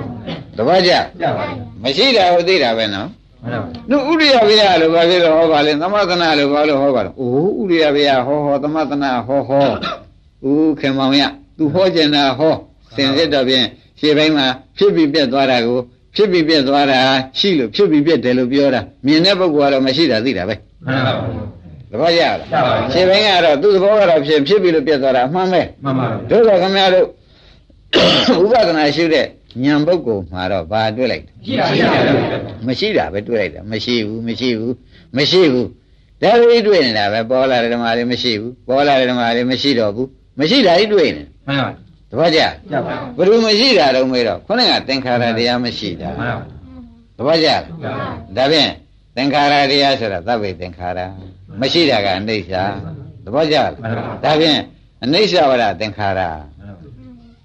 သဘောကျကြပါမရှိတာကိုသိတာပဲနော်မှန်ပါပါနုဥရိယဗျာလို့ဘာဖြစ်လို့ဟောပါလဲသမသနာလို့ဘာလို့ဟောပါလဲအိုးဥရိယဗျာဟောဟောသမသနာဟောဟော ဦးခင်မောင်ရသူဟောကျင်တာဟောစင်စစ်တော့ဖြင့်ရှေ့ပိုင်းမှာဖြစ်ပြီးပြက်သွားတာကိုဖြစ်ပြီးပြက်သွားတာရှိလို့ဖြစ်ပြီးပြက်တယ်လို့ပြောတာမြင်တဲ့ပုဂ္ဂိုလ်ကတော့မရှိတာသိတာပဲမှန်ပါပါသဘောကျလားကြပါပါရှေ့ပိုင်းကတော့သူ့သဘောကတော့ဖြစ်ဖြစ်ပြီးလို့ပြက်သွားတာအမှန်ပဲမှန်ပါပါတို့တော့ခင်ဗျားတို့ဥပဒနာရှိတဲ့ဉာဏ်ပုဂ္ဂိုလ်မှာတော့ဘာတွေ့လိုက်ရှိတာရှိတာဗျာမရှိတာပဲတွေ့လိုက်တာမရှိဘူးမရှိဘူးမရှိဘူးဒါလေးတွေ့နေတာပဲပေါ်လာတဲ့ဓမ္မလေးမရှိဘူးပေါ်လာတဲ့ဓမ္မလေးမရှိတော့ဘူး မရှိတာကြီးတွေ့နေမှန်ပါတပည့်ကြကြပါဘယ်လိုမရှိတာတော့မေးတော့ခုနကသင်္ခါရတရားမရှိတာမှန်ပါတပည့်ကြကြပါဒါဖြင့်သင်္ခါရတရားဆိုတာသဗ္ဗေသင်္ခါရမရှိတာကအနိစ္စတပည့်ကြဒါဖြင့်အနိစ္စဝရသင်္ခါရ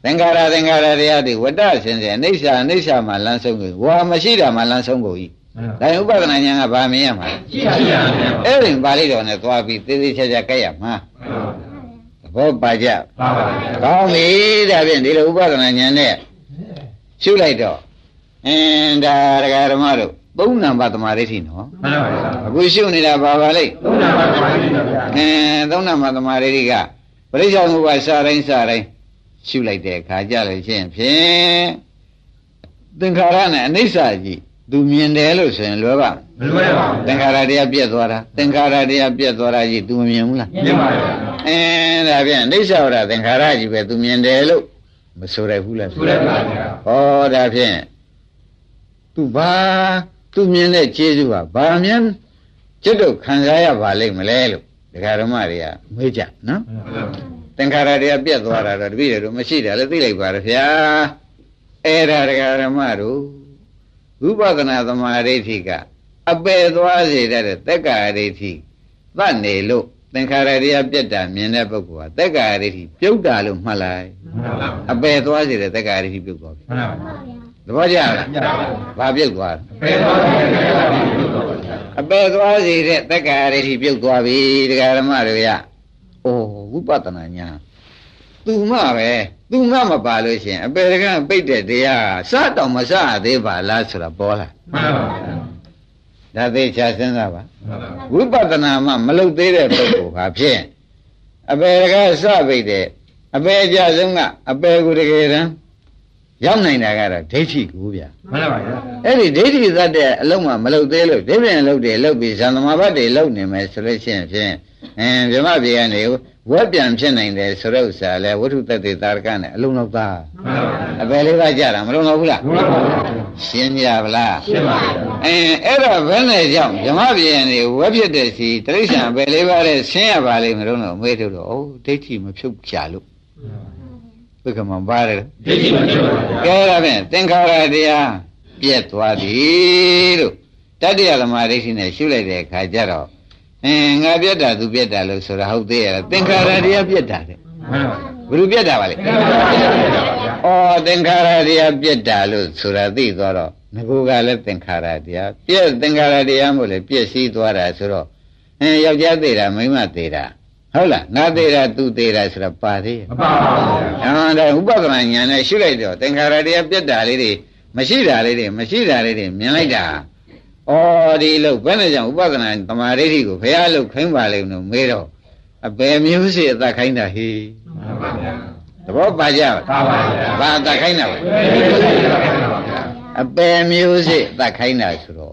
သင်္ခါရသင်္ခါရတရားတွေဝတ္တဆင်းရဲအနိစ္စအနိစ္စမှာလမ်းဆုံးကိုဝါမရှိတာမှာလမ်းဆုံးကိုကြီးဒါရင်ဥပဒနာဉာဏ်ကဗာမင်းရမှာလဲရှိတာရှိတာဗျာအဲ့ဒီပါဠိတော်နဲ့သွားပြီးသေသေးချာချာကြက်ရမှာသ ဘောပါကြပါပါကောင်းပြီဒါဖြင့်ဒီလိုဥပဒနာဉာဏ်နဲ့ရှုလိုက်တော့အင်းဒါဒကာဓမ္မတို့သုံးနံပါတ်သမာဓိဋ္ဌိနော်မှန်ပါပါအခုရှုနေတာဘာပါလိမ့်သုံးနာပါပါရှိတာဗျာအင်းသုံးနံပါတ်သမာဓိဋ္ဌိကပရိစ္ဆေသမုပ္ပါစတိုင်းစတိုင်းရှုလိုက်တဲ့အခါကြလို့ချင်းဖြင့်သင်္ခါရနဲ့အနိစ္စကြီး သူမြင်တယ်လို့ဆိုရင်လွယ်ပါမလွယ်ပါဘူးသင်္ခါရတရားပြက်သွားတာသင်္ခါရတရားပြက်သွားတာကြီးသူမမြင်ဘူးလားမြင်ပါရဲ့အင်းဒါဖြင့်အိဋ္ဌဝရသင်္ခါရကြီးပဲသူမြင်တယ်လို့မဆိုရဘူးလားဆိုရပါဘူးဟောဒါဖြင့်သူဘာသူမြင်တဲ့ခြေစုကဘာမြင်ကျွတ်တော့ခံစားရပါလိမ့်မလဲလို့ဒကာဓမ္မတွေကမေးကြနော်သင်္ခါရတရားပြက်သွားတာတော့တပည့်တွေတို့မရှိတယ်လည်းသိလိုက်ပါရဲ့ဗျာအဲ့ဒါဒကာဓမ္မတို့ ဝိပဿနာသမာဓိဋ္ဌိကအပယ်သွားစေတဲ့တက္ကာဒိဋ္ဌိသတ်နေလို့သင်္ခါရတရားပြက်တာမြင်တဲ့ပုဂ္ဂိုလ်ကတက္ကာဒိဋ္ဌိပြုတ်တာလို့မှတ်လိုက်အပယ်သွားစေတဲ့တက္ကာဒိဋ္ဌိပြုတ်သွားပြီမှန်ပါသဘောကျလားကြပါဘာပြုတ်သွားလဲဘယ်တော့မှမရပါဘူးလို့တော့ဗျာအပယ်သွားစေတဲ့တက္ကာရတိပြုတ်သွားပြီတရားဓမ္မတွေကအိုးဝိပဿနာညာသူမှပဲ သူမှမပါလို့ရှရင်အပယ်ကပိတ်တဲ့တရားစတော့မစသေးပါလားဆိုတာပေါ်လာမှန်ပါဗျာဒါသေးချာစဉ်းစားပါမှန်ပါဝိပဿနာမှမလုပ်သေးတဲ့ပုဂ္ဂိုလ်ဟာဖြင့်အပယ်ကစပိတ်တဲ့အပယ်အကြဆုံးကအပယ်ကိုတကယ်တမ်း ရောက်နိုင်တာကတော့ဒိဋ္ဌိကိုဗျာမှန်ပါဗျာအဲ့ဒီဒိဋ္ဌိသတ်တဲ့အလုံးမှမလုပ်သေးလို့ဒိဗ္ဗံလုပ်တယ်လုပ်ပြီးဇန်သမာဘတ်တွေလုပ်နေမယ်ဆိုလို့ရှိရင်ဖြင့်အင်းဗြဟ္မပြေကနေဝက်ပြန်ဖြစ်နိုင်တယ်ဆိုတဲ့ဥစ္စာလဲဝိထုတ္တတေတာရကနဲ့အလုံးလောက်သားမှန်ပါဗျာအပယ်လေးပါးကြတာမလုံးတော့ဘူးလားမှန်ပါဗျာရှင်းကြပါလားရှင်းပါဗျာအင်းအဲ့တော့ဘယ်နဲ့ကြောင့်ဗြဟ္မပြေကနေဝက်ဖြစ်တဲ့စီတိရစ္ဆာန်အပယ်လေးပါးနဲ့ဆင်းရပါလိမ့်မလို့တော့မေးထုတ်တော့ဩဒိဋ္ဌိမဖြုတ်ကြလို့ ဘုကမပါတယ်ဒိဋ္ဌိမဖြစ်ပါဗျာကဲဒါဖြင့်သင်္ခါရတရားပြက်သွားသည်လို့တတ္တယသမာဓိဋ္ဌိနဲ့ရှုလိုက်တဲ့အခါကျတော့အင်းငါပြက်တာသူပြက်တာလို့ဆိုတာဟုတ်သေးရဲ့လားသင်္ခါရတရားပြက်တာတဲ့မှန်ပါဘယ်လိုပြက်တာပါလဲမှန်ပါဗျာဩသင်္ခါရတရားပြက်တာလို့ဆိုတာသိသွားတော့ငကူကလည်းသင်္ခါရတရားပြက်သင်္ခါရတရားမို့လေပြက်စီးသွားတာဆိုတော့အင်းယောက်ျားသေးတာမိန်းမသေးတာ ဟုတ်လားငါသေးတာသူသေးတာဆိုတော့ပါသေးရဲ့မပါပါဘူးဗျာအဲ့ဒါဥပဒနာဉာဏ်နဲ့ရှုလိုက်တော့သင်္ခါရတရားပြတ်တာလေးတွေမရှိတာလေးတွေမရှိတာလေးတွေမြင်လိုက်တာဩဒီလို့ဘယ်နဲ့ကြောင့်ဥပဒနာသမာဓိဋ္ဌိကိုဘယ်အလုပ်ခိုင်းပါလိမ့်မလို့မေးတော့အပယ်မျိုးစေ့အသက်ခိုင်းတာဟေးမှန်ပါဗျာသဘောပါကြပါပါပါဗျာဘာအသက်ခိုင်းတာလဲဘယ်လိုလဲပါဗျာအပယ်မျိုးစေ့အသက်ခိုင်းတာဆိုတော့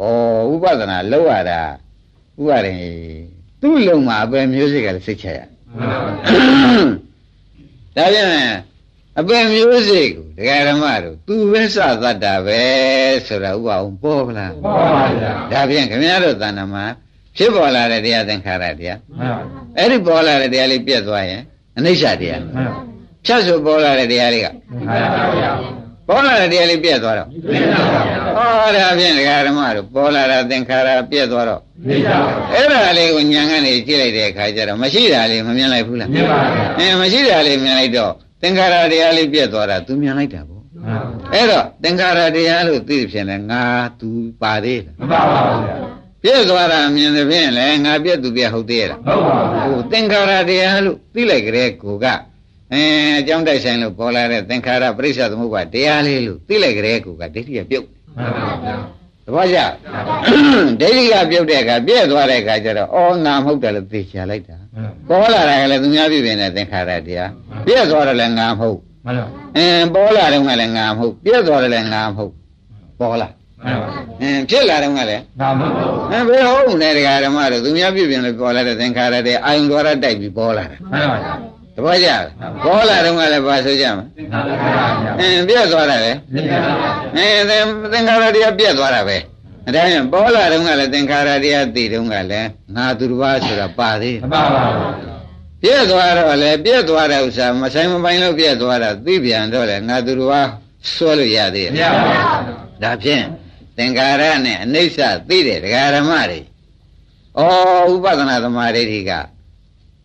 ဩဥပဒနာလောက်ရတာဥပါရင် သူ့လုံမှာအပယ်မျိုးစေ့ကလည်းစိတ်ချရမှန်ပါဗျာဒါပြန်အပင်မျိုးစိတ်ကိုဒကာဓမ္မတို့သူပဲစသတ်တာပဲဆိုတာဥပအောင်ပေါ်ပလားပါပါဗျာဒါပြန်ခင်ဗျားတို့တဏ္ဍမှာဖြစ်ပေါ်လာတဲ့တရားသင်္ခါရတရားမှန်ပါအဲ့ဒီပေါ်လာတဲ့တရားလေးပြတ်သွားရင်အနိစ္စတရားမှန်ပါဖြတ်ဆိုပေါ်လာတဲ့တရားလေးကမှန် ပါဗျာပေါ်လာတဲ့တရားလေးပြတ်သွားတော့သိပါဗျာဟောဒါပြန်ဒကာဓမ္မတို့ပေါ်လာတဲ့သင်္ခါရပြတ်သွားတော့သိပါဗျာအဲ့ဒါလေးကိုညာကနေကြည့်လိုက်တဲ့အခါကျတော့မရှိတာလေးမမြင်လိုက်ဘူးလားသိပါဗျာအဲမရှိတာလေးမြင်လိုက်တော့သင်္ခါရတရားလေးပြတ်သွားတာသူမြင်လိုက်တာပေါ့မှန်ပါအဲ့တော့သင်္ခါရတရားလို့သိဖြင့်လဲငါသူပါသေးလားမပါပါဘူးဗျာပြည့်သွားတာမြင်သဖြင့်လဲငါပြည့်သူပြည့်ဟုတ်သေးလားဟုတ်ပါဗျာဟိုသင်္ခါရတရားလို့သိလိုက်ကြတဲ့ကိုက အဲအကြောင်းတိုက်ဆိုင်လို့ပေါ်လာတဲ့သင်္ခါရပရိစ္ဆသမုပ္ပါတရားလေးလို့သိလိုက်ကြတဲ့ကိုကဒိဋ္ဌိကပြုတ်မှန်ပါဗျာသဘောကျဒိဋ္ဌိကပြုတ်တဲ့အခါပြည့်သွားတဲ့အခါကျတော့အော်ငါမဟုတ်တယ်လို့သိချလိုက်တာမှန်ပေါ်လာတာကလည်းသူများပြည့်ပြင်တဲ့သင်္ခါရတရားပြည့်သွားတယ်လည်းငါမဟုတ်ပါဗျာအင်းပေါ်လာတော့ကလည်းငါမဟုတ်ပြည့်သွားတယ်လည်းငါမဟုတ်ပေါ်လာမှန်ပါအင်းဖြစ်လာတော့ကလည်းဒါမဟုတ်ပါအဲဘယ်ဟုတ်လဲတရားဓမ္မတို့သူများပြည့်ပြင်လို့ပေါ်လာတဲ့သင်္ခါရတဲ့အာယုံတော်ရတိုက်ပြီးပေါ်လာတာမှန်ပါ ဗျာတပည့်ကြပေါ်လာတော့ကလည်းဘာဆိုကြမလဲမှန်ပါဗျာအင်းပြည့်သွားတာလေသိပါဗျာအင်းသင်သင်္ခါရတရားပြည့်သွားတာပဲအဲဒါကြောင့်ပေါ်လာတော့ကလည်းသင်္ခါရတရားသိတော့ကလည်းငါသူတစ်ပါးဆိုတာပါသေးမပါပါဘူးပြည့်သွားတော့လေပြည့်သွားတဲ့ဥစ္စာမဆိုင်မပိုင်လို့ပြည့်သွားတာသိပြန်တော့လေငါသူတစ်ပါးစွဲလို့ရသေးမရဲ့ရပါဘူးဒါဖြင့်သင်္ခါရနဲ့အနိစ္စသိတဲ့ဒကာဓမ္မတွေဩဥပဒနာသမာဓိဋ္ဌိက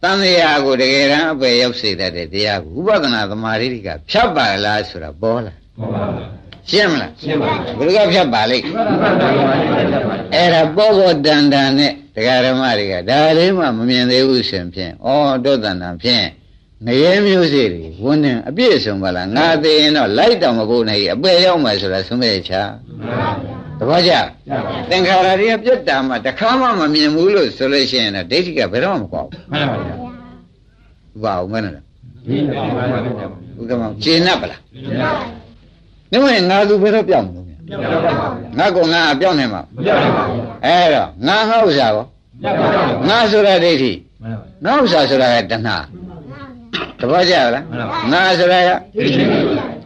တန်လျာကိုတကယ်တမ်းအပယ်ရောက်စေတတ်တဲ့တရားကိုဥပဒနာသမာဓိဋ္ဌိကဖြတ်ပါလားဆိုတာပေါ်လာဟုတ်ပါဘူးရှင်းမလားရှင်းပါပြီဘယ်လိုကဖြတ်ပါလိမ့်မှန်ပါဗျာအဲ့ဒါပေါ်ပေါ်တန်တန်နဲ့ဒကာဓမ္မတွေကဒါလေးမှမမြင်သေးဘူးရှင်ဖြင့်ဩတောတန်တန်ဖြင့် ငရဲမျိုးစေ့တွေဝန်းနေအပြည့်စုံပါလားငါသိရင်တော့လိုက်တော့မကုန်နိုင်ဘူးအပယ်ရောက်မှဆိုတာသုံးမဲ့ချာတပည့်ကြသင်္ခါရတွေကပြတ်တာမှတစ်ခါမှမမြင်ဘူးလို့ဆိုလို့ရှိရင်တော့ဒိဋ္ဌိကဘယ်တော့မှမကွာမှန်ပါဗျာဘူးဘာအောင်မနဲ့လဲဒီပါပါဗျာဥက္ကမရှင်း납ပလားနေဝင်ငါသူဘယ်တော့ပြောင်းမလို့မြငါကငါအပြောင်းနေမှာမပြောက်ပါဘူးအဲ့တော့ငါငါဥစ္စာကောမပြောက်ပါဘူးငါဆိုတာဒိဋ္ဌိမှန်ပါငါဥစ္စာဆိုတာကတဏှာတပ ည့်ကြလားငါဆိုတာကဒီရှိပါ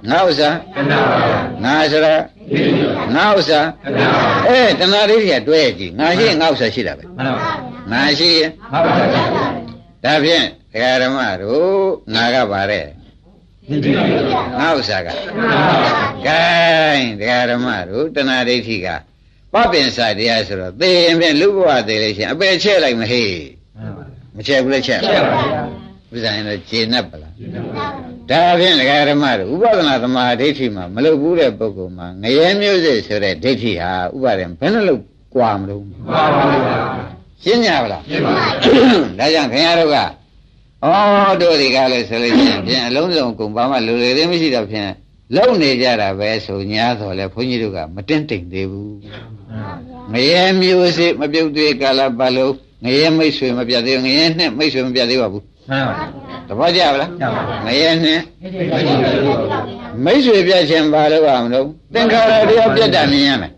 ငါဥစ္စာကနာပါဗျာငါဆိုတာဒီရှိပါငါဥစ္စာကနာပါအဲတဏှာဒိဋ္ဌိကတွဲကြည့်ငါရှိရင်ငါဥစ္စာရှိတာပဲမှန်ပါငါရှိရင်မှန်ပါဗျာဒါဖြင့်ဒကာဓမ္မတို့ငါကပါတဲ့ဒီရှိပါငါဥစ္စာကကဲဒကာဓမ္မတို့တဏှာဒိဋ္ဌိကပပင်စာတရားဆိုတော့သေရင်ဖြင့်လူဘဝသေးလို့ရှိရင်အပယ်ချဲ့လိုက်မဟေးမှန်ပါမချဲ့ဘူးလေချဲ့ရှင်း ပါဗျာဥစ္စာရင်တော့ကျေနပ်ပလားဒါဖြင့်ဒကာဓမ္မတို့ဥပဒနာသမာဓိဋ္ဌိမှာမလုပ်ဘူးတဲ့ပုဂ္ဂိုလ်မှာငရဲမျိုးစေ့ဆိုတဲ့ဒိဋ္ဌိဟာဥပါဒံဘယ်နှလို့ကြွားမလို့မှန်ပါဗျာရှင်းကြပါလားရှင်းပါဒါကြောင့်ခင်ဗျားတို့ကဩတို့ဒီကားလို့ဆိုလို့ရှိရင်ဖြင့်အလုံးစုံကုန်ဘာမှလူတွေသေးမရှိတော့ဖြင့်လုံနေကြတာပဲဆိုညာတော်လဲဘုန်းကြီးတို့ကမတင်းတိမ်သေးဘူးငရဲမျိုးစေ့မပြုတ်သေးကာလပတ်လုံးငရဲမိတ်ဆွေမပြတ်သေးဘူးငရဲနဲ့မိတ်ဆွေမပြတ်သေးပါဘူး မှန်ပါတပည့်ကြပါလားကျပါငရဲနဲ့မရှိပါဘူးမိတ်ဆွေပြတ်ခြင်းဘာလို့ရမလို့သင်္ခါရတရားပြတ်တာမြင်ရမယ်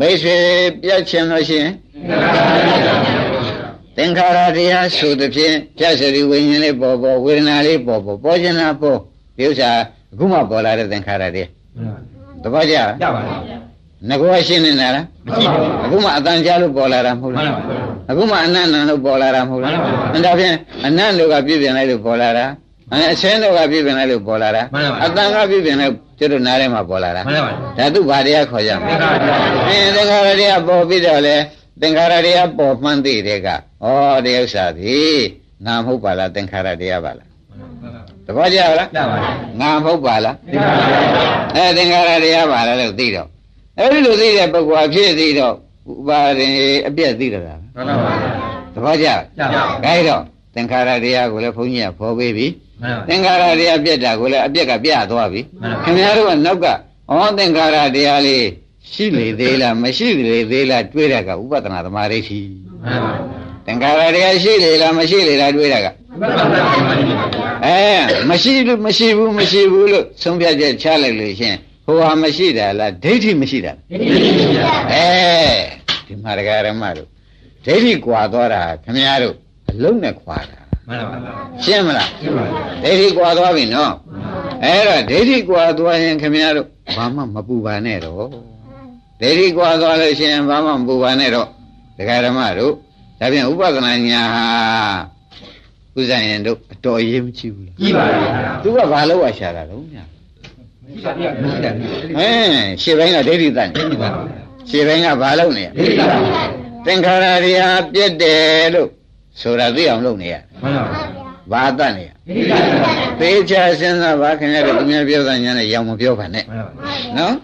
မိတ်ဆွေပြတ်ခြင်းလို့ရှိရင်သင်္ခါရတရားဆိုသဖြင့်ပြတ်စရိဝိညာဉ်လေးပေါ်ပေါ်ဝေဒနာလေးပေါ်ပေါ်ပေါ်ခြင်းလားပေါ်ဒီဥစ္စာအခုမှပေါ်လာတဲ့သင်္ခါရတရားတပည့်ကြပါကျပါ ငကောရှင်းနေတာလားမရှိပါဘူးအခုမှအတန်ကြားလို့ပေါ်လာတာမဟုတ်မှန်လားပါဗျာအခုမှအနန္တလို့ပေါ်လာတာမဟုတ်လားမှန်ပါပါဒါဖြင့်အနန္တကပြည့်ပြင်လိုက်လို့ပေါ်လာတာအဲအချင်းတို့ကပြည့်ပြင်လိုက်လို့ပေါ်လာတာမှန်ပါပါအတန်ကပြည့်ပြင်လိုက်ကျွတ်တို့နားထဲမှာပေါ်လာတာမှန်ပါပါဒါသူဘာတရားခေါ်ကြမလဲသင်္ခါရတရားအင်းသင်္ခါရတရားပေါ်ပြီးတော့လေသင်္ခါရတရားပေါ်မှန်းသိတဲ့ကဩဒီဥစ္စာသည်ငါမဟုတ်ပါလားသင်္ခါရတရားပါလားတပည့်ကြလားကျပါငါမဟုတ်ပါလားသင်္ခါရတရားအဲသင်္ခါရတရားပါလားလို့သိတော့ အဲဒီလိုသိတဲ့ပုဂ္ဂိုလ်အဖြစ်သိတော့ဥပါရင်အပြည့်သိတော့တာမှန်ပါဗျာတသဘောကျကျပါဒါတော့သင်္ခါရတရားကိုလည်းဘုန်းကြီးကဖော်ပေးပြီမှန်ပါသင်္ခါရတရားပြက်တာကိုလည်းအပြက်ကပြသွားပြီမှန်ပါခင်ဗျားတို့ကနောက်ကဩသင်္ခါရတရားလေးရှိလေသေးလားမရှိလေသေးလားတွေးတာကဥပဒနာသမာဓိရှိမှန်ပါသင်္ခါရတရားရှိလေလားမရှိလေလားတွေးတာကမှန်ပါမှန်ပါအဲမရှိလို့မရှိဘူးမရှိဘူးလို့ဆုံးဖြတ်ချက်ချလိုက်လို့ရှင် ဟိုဟာမရှိတာလားဒိဋ္ဌိမရှိတာလားအဲဒီမှာတရားဓမ္မတို့ဒိဋ္ဌိကွာသွားတာခင်ဗျားတို့အလုံးနဲ့ခွာတာမှန်ပါရှင်းမလားရှင်းပါဒိဋ္ဌိကွာသွားပြီနော်အဲ့တော့ဒိဋ္ဌိကွာသွားရင်ခင်ဗျားတို့ဘာမှမပူပါနဲ့တော့ဒိဋ္ဌိကွာသွားလို့ရှိရင်ဘာမှမပူပါနဲ့တော့တရားဓမ္မတို့ဒါပြန်ဥပဒနာညာဟာဥဇ္ဇရင်တို့အတော်ရေးမချိဘူးလားကြည့်ပါဗျာသူကဘာလို့ဝရှာတာတော့ညာမရှိတာမရှိတာ ဟင်းရှေ့ဘိုင်းကဒိဋ္ဌိတန်နေကြည့်ပါရှေ့ဘိုင်းကဘာလုပ်နေရကြည့်ပါသင်္ခါရတရားပြည့်တယ်လို့ဆိုတာသိအောင်လုပ်နေရမှန်ပါဘာတတ်နေရကြည့်ပါသေချာစဉ်းစားပါခင်ဗျားတို့သူများပြောတာညာနဲ့ရောင်မပြောပါနဲ့မှန်ပါနော်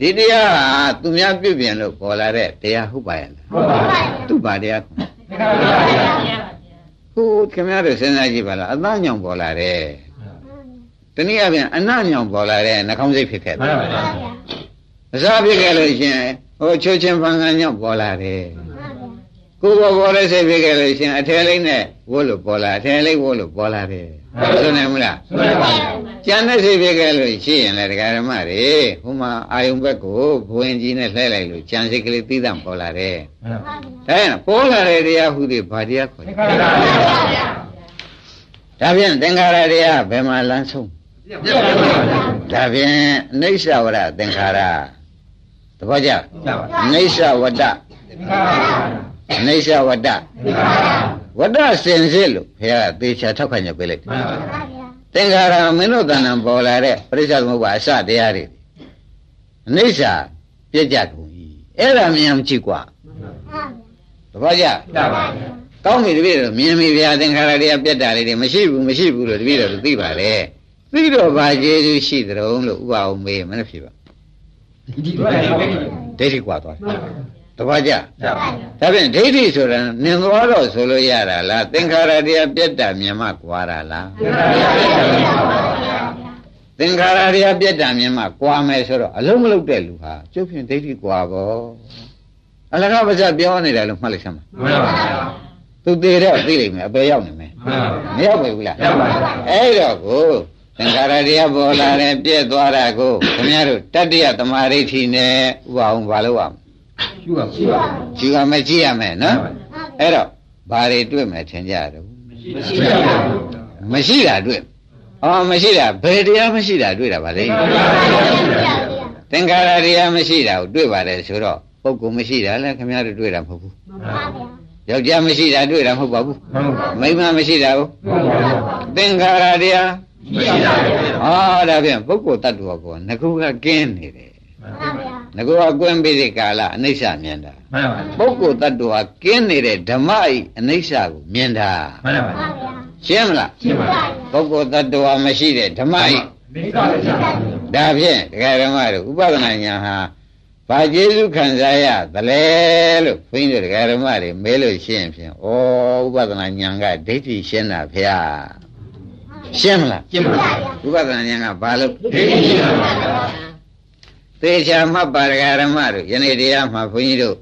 ဒီတရားဟာသူများပြုပြင်လို့ပေါ်လာတဲ့တရားဟုတ်ပါရဲ့လားဟုတ်ပါသူ့ပါတရားသင်္ခါရပါဗျာဟုတ်ခင်ဗျားတို့စဉ်းစားကြည့်ပါလားအသားညောင်ပေါ်လာတယ် တနည်းအားဖြင့်အနညောင်ပေါ်လာတဲ့နှာခေါင်းစိတ်ဖြစ်ခဲ့မှတယ်န်ပါဗျာအစားဖြစ်ခဲ့လို့ရှရင်ဟိုချိုးချင်းဖန်ကန်ညောင်ပေါ်လာတယ်ကိုယ်ပေါ်ပေါ်တဲ့စိတ်ဖြစ်ခဲ့လို့ရှရင်အထယ်လေးနဲ့ဝိုးလို့ပေါ်လာအထယ်လေးဝိုးလို့ပေါ်လာတယ်ဆိုနိုင်မလားမှန်ပါဗျာကျန်တဲ့စိတ်ဖြစ်ခဲ့လို့ရှိရင်လည်းဒကာရမတွေဟိုမှာအာယုံဘက်ကိုဘဝင်ကြီးနဲ့လှည့်လိုက်လို့ကျန်စိတ်ကလေးသီးသန့်ပေါ်လာတယ်မှန်ပါ။ဒါရင်ပေါ်လာတဲ့တရားဟုသည်ဘာတရားခေါ်သင်္လဲခါရပါဗျာ။ဒါဖြင့်သင်္ခါရတရားဘယ်မှာလမ်းဆုံး ပြတ်ပါဗျာ ။ဒါဖြင့်အနိစ္စဝရသင်္ခါရသဘောကျ ကျပါ အနိစ္စဝတ္တ သင်္ခါရပါဗျာ အနိစ္စဝတ္တ သင်္ခါရ ဝတ္တစင်စစ်လို့ဘုရားကသေချာထောက်ခံကြပေးလိုက်တယ် မှန်ပါ ။သင်္ခါရမင်းတို့တဏ္ဍာပေါ်လာတဲ့ပရိစ္ဆေသမုပ္ပါအစတရားတွေအနိစ္စပြည့်ကြကုန်၏။အဲ့ဒါမြန်ကြည့်กว่าသဘောကျ ကျပါဗျာ ကောင်းပြီတပည့်တော်မြင်ပြီဗျာသင်္ခါရတရားပြတ်တာလေးတွေမရှိဘူးမရှိဘူးလို့တပည့်တော်တို့သိပါလေ သိတော့ဘာကျေးဇူးရှိသတုံးလို့ဥပအောင်မေးမနှဖြစ်ပါဒီဘက်လည်းပဲဒိဋ္ဌိကွာသွားတယ်တပည့်ကြကျပါဒါဖြင့်ဒိဋ္ဌိဆိုတာနင်သွားတော့ဆိုလို့ရတာလားသင်္ခါရတရားပြတ်တာမြင်မှကွာတာလားသင်္ခါရပါဗျာသင်္ခါရတရားပြတ်တာမြင်မှကွာမယ်ဆိုတော့အလုံးမလုံးတဲ့လူဟာကျုပ်ဖြင့်ဒိဋ္ဌိကွာပေါ့အလကားပါစပြောနေတယ်လို့မှတ်လိုက်စမ်းပါမှန်ပါဗျာသူသေးတော့သိလိမ့်မယ်အပေရောက်နေမယ်မှန်ပါမရောက်ပြီဘူးလားရောက်ပါဗျာအဲ့တော့ကို သင်္ခါရတရားပေါ်လာတယ်ပြည့်သွားတာကိုခင်ဗျားတို့တတ္တိယသမာဓိဋ္ဌိနဲ့ဥပအောင်ဘာလို့အောင်ယူပါရှိပါကြည့်ရမယ်ကြည့်ရမယ်နော်အဲ့တော့ဘာတွေတွေ့မယ်ထင်ကြတော့မရှိပါဘူးမရှိတာတွေ့အော်မရှိတာဘယ်တရားမရှိတာတွေ့တာပါလေသင်္ခါရတရားမရှိတာကိုတွေ့ပါတယ်ဆိုတော့ပုဂ္ဂိုလ်မရှိတာလဲခင်ဗျားတို့တွေ့တာမဟုတ်ဘူးယောက်ျားမရှိတာတွေ့တာမဟုတ်ပါဘူးမှန်ပါမိန်းမမရှိတာကိုမှန်ပါဗျာသင်္ခါရတရား မရှိပါဘူးဟောဒါဖြင့်ပုဂ္ဂိုလ်တ attva ကိုငကုကကင်းနေတယ်ငကုကကွင်းပြီးတဲ့ကာလအနိစ္စမြင်တာမှန်ပါပုဂ္ဂိုလ်တ attva ကင်းနေတဲ့ဓမ္မဤအနိစ္စကိုမြင်တာမှန်ပါရှင်းမလားရှင်းပါပုဂ္ဂိုလ်တ attva မရှိတဲ့ဓမ္မဤမိစ္ဆာပါဗျာဒါဖြင့်ဒကာဓမ္မတို့ဥပဒနာညာဟာဘာကျေစုခံစားရသလဲလို့ဘုန်းကြီးတို့ဒကာဓမ္မတွေမဲလို့ရှင်းဖြင့်ဩဥပဒနာညာကဒိဋ္ဌိရှင်းတာဖေ။ ရှင်းမလားရှင်းပါဥပဒနာညာကဘာလို့ဒိဋ္ဌိရှင်းပါဗျာသေချာမှတ်ပါဒကာဓမ္မတို့ယနေ့တရားမှာဘုန်းကြီးတို့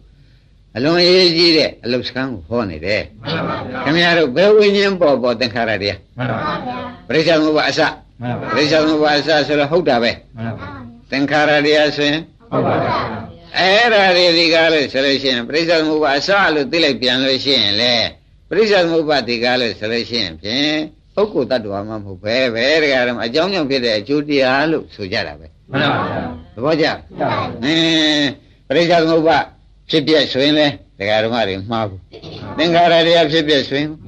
အလွန်အရေးကြီးတဲ့အလုစကံကိုဟောနေတယ်မှန်ပါဗျာခင်ဗျားတို့ဘယ်ဝိညာဉ်ပေါ်ပေါ်သင်္ခါရတရားမှန်ပါပရိစ္ဆေသမုပ္ပါအစမှန်ပါပရိစ္ဆေသမုပ္ပါအစဆိုတော့ဟုတ်တာပဲမှန်ပါသင်္ခါရတရားဆိုရင်ဟုတ်ပါဗျာအဲ့ဒါတွေဒီကားလို့ဆိုလို့ရှိရင်ပရိစ္ဆေသမုပ္ပါအစလို့သိလိုက်ပြန်လို့ရှိရင်လေပရိစ္ဆေသမုပ္ပါဒီကားလို့ဆိုလို့ရှိရင်ဖြင့် ပုဂ္ဂိုလ်တ attva မှမဟုတ်ပဲပဲဒကာဓမ္မအကြောင်းကြောင့်ဖြစ်တဲ့အကျိုးတရားလို့ဆိုကြတာပဲမှန်ပါဗျာသဘောကျကျပါအင်းပရိစ္ဆေသမုပ္ပါဖြစ်ပြဆိုရင်လေဒကာဓမ္မတွေမှားဘူးသင်္ခါရတရားဖြစ်ပြဆိုရင်မှန်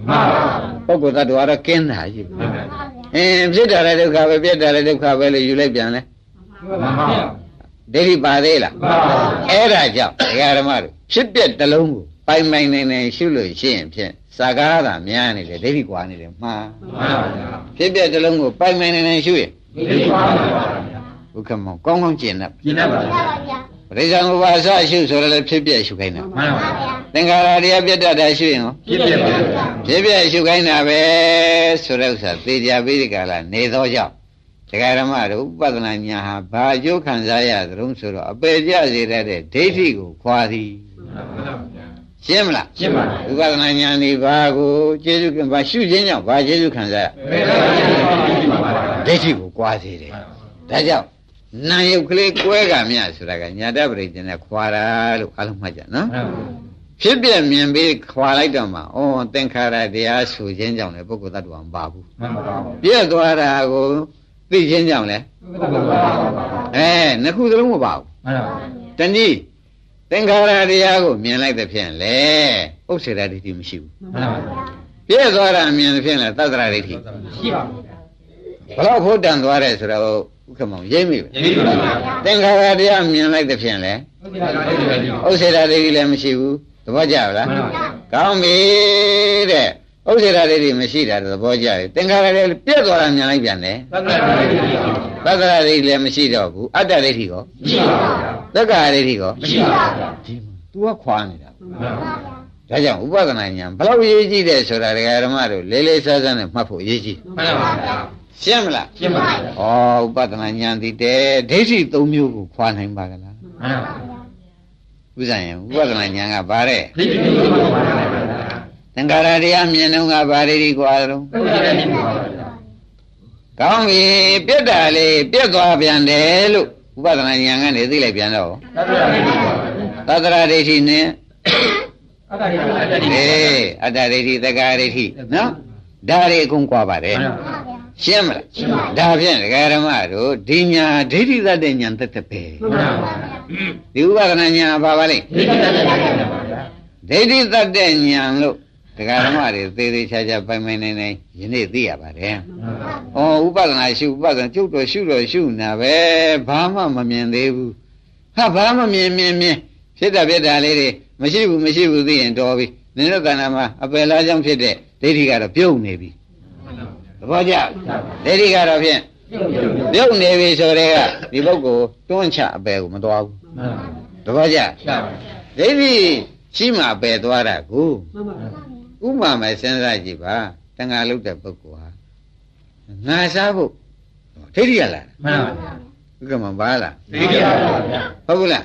ပါပုဂ္ဂိုလ်တ attva တော့ကင်းတာကြီးပဲမှန်ပါအင်းဖြစ်တာလည်းဒုက္ခပဲပြက်တာလည်းဒုက္ခပဲလို့ယူလိုက်ပြန်လဲမှန်ပါဒိဋ္ဌိပါသေးလားမှန်ပါအဲ့ဒါကြောင့်ဒကာဓမ္မတို့ဖြစ်ပြက်တစ်လုံးကို ပိုင်ပိုင်နိုင်နိုင်ရှုလို့ရှိရင်ဖြင့်စာကားသာများနေတယ်ဒိဋ္ဌိကွာနေတယ်မှားမှန်ပါဗျာဖြစ်ပြက်တစ်လုံးကိုပိုင်ပိုင်နိုင်နိုင်ရှုရင်ဒိဋ္ဌိပါဗျာဘုခမောင်ကောင်းကောင်းကျင့်တတ်ကျင့်တတ်ပါဗျာပရိစ္ဆာမဘာအစရှုဆိုရလဲဖြစ်ပြရှုခိုင်းတာမှန်ပါဗျာသင်္ခါရတရားပြတ်တတ်တာရှုရင်ရောဖြစ်ဖြစ်ပါဗျာဖြစ်ပြရှုခိုင်းတာပဲဆိုတဲ့ဥစ္စာသေချာပြီးဒီကလာနေသောကြောင့်တရားဓမ္မတို့ဥပဒနာညာဟာဘာအကျိုးခံစားရသလုံးဆိုတော့အပေကြစေတတ်တဲ့ဒိဋ္ဌိကိုခွာသည်မှန်ပါဗျာ ရှင်းမလားရှင်းပါဗျာဥပဒနာညာနေဘာကိုကျေစုကဘာရှုခြင်းကြောင့်ဘာကျေစုခံစားရဘယ်လိုလဲရှင်းပါဗျာဒိဋ္ဌိကိုကွာစေတယ်ဒါကြောင့်နာယုတ်ကလေးကွဲကမြဆိုတာကညာတပရိစ္ဆေနဲ့ခွာတာလို့အလုံးမှတ်ကြနော်မှန်ပါဖြစ်ပြမြင်ပြီးခွာလိုက်တော့မှဩသင်္ခါရတရားဆိုခြင်းကြောင့်လည်းပုဂ္ဂိုလ်တ attva မပါဘူးမှန်ပါပါပြည့်သွားတာကိုသိခြင်းကြောင့်လည်းမှန်ပါပါအဲနှစ်ခုသလုံးမပါဘူးမှန်ပါတနည်း သင်္ခါရတရားကိုမြင်လိုက်တဲ့ဖြင့်လေဥစ္စေတဒိဋ္ဌိမရှိဘူးမှန်ပါပြည့်သွားတာမြင်တဲ့ဖြင့်လေသတ္တရဒိဋ္ဌိရှိပါဘလောက်ဖို့တန်သွားတယ်ဆိုတော့ဥက္ကမောင်ရိပ်မိပဲရေးပြီပါဗျာသင်္ခါရတရားမြင်လိုက်တဲ့ဖြင့်လေဟုတ်ကဲ့ပါဥစ္စေတဒိဋ္ဌိလည်းမရှိဘူးသဘောကျလားမှန်ပါကောင်းပြီတဲ့ ဥစ္စေတဒိဋ္ဌိမရှိတာသဘောကျတယ်သင်္ခါရလည်းပြည့်သွားတာမြင်လိုက်ပြန်တယ်သက္ကရာရှိသတ္တရဒိဋ္ဌိလည်းမရှိတော့ဘူးအတ္တဒိဋ္ဌိကောပါဗျာသက္ကာဒိဋ္ဌိကောမရှိပါဗျာဒီမှာ तू ကခွာနေတာမှန်ပါဒါကြောင့်ဥပဒနာညာဘလောက်ရေးကြည့်တယ်ဆိုတာဒကာဓမ္မတို့လေးလေးစားစားနဲ့မှတ်ဖို့ရေးကြည့်မှန်ပါဗျာရှင်းမလားရှင်းပါဗျာဩဥပဒနာညာတည်တယ်ဒိဋ္ဌိ၃မျိုးကိုခွာနိုင်ပါကလားမှန်ပါဥစ္စာရင်ဥပဒနာညာကဘာတဲ့ဒီလိုမျိုးပါဗျာသ င်္ခါရတရားမြင်တော့ကဘာဒိဋ္ဌိခွာတော့ဟုတ်ကဲ့ရှိပါဗျာကောင်းပြီပြက်တာလေးပြက်သွားပြန်တယ်လို့ဥပဒနာညာကနေသိလိုက်ပြန်တော့သက္ကရာရှိပါဗျာသတ္တရဒိဋ္ဌိနဲ့အတ္တရာအတ္တအေရားအတ္တဒိဋ္ဌိသက္ကာဒိဋ္ဌိနော်ဒါတွေအကုန်ကွာပါတယ်မှန်ပါရှင်းမလားဒါဖြင့်ဒကာဓမ္မတို့ဒီညာဒိဋ္ဌိသတ္တညာသက်သက်ပဲမှန်ပါဒီဥပဒနာညာဘာပါလိမ့်ဒီကတည်းကပါဗျာဒိဋ္ဌိသတ္တညာလို့ ဒကာဓမ္မတွေသေးသေးချာချာပိုင်ပိုင်နိုင်နိုင်ယနေ့သိရပါတယ်။ဩဥပဒနာရှုဥပဒနာကျုပ်တော်ရှုတော်ရှုနေတာပဲဘာမှမမြင်သေးဘူး။ဟာဘာမှမမြင်မြင်မြင်ဖြစ်တာဖြစ်တာလေးတွေမရှိဘူးမရှိဘူးသိရင်တော်ပြီ။နင်တို့ကဏ္ဍမှာအပယ်လားကြောင့်ဖြစ်တဲ့ဒိဋ္ဌိကတော့ပြုတ်နေပြီ။သဘောကျဒိဋ္ဌိကတော့ဖြင့်ပြုတ်နေပြီဆိုတဲ့ကဒီပုဂ္ဂိုလ်တွန်းချအပယ်ကိုမတော်ဘူးမှန်ပါ။သဘောကျရှာပါဒိဋ္ဌိရှိမှပယ်သွားတာကို ဥပမာမဲ့စဉ်းစားကြည့်ပါတဏှာလုတ်တဲ့ပုဂ္ဂိုလ်ဟာငါစားဖို့ဒိဋ္ဌိရလားမှန်ပါဥက္ကမဘာလားဒီကပါဗျာဟုတ်ဘူးလား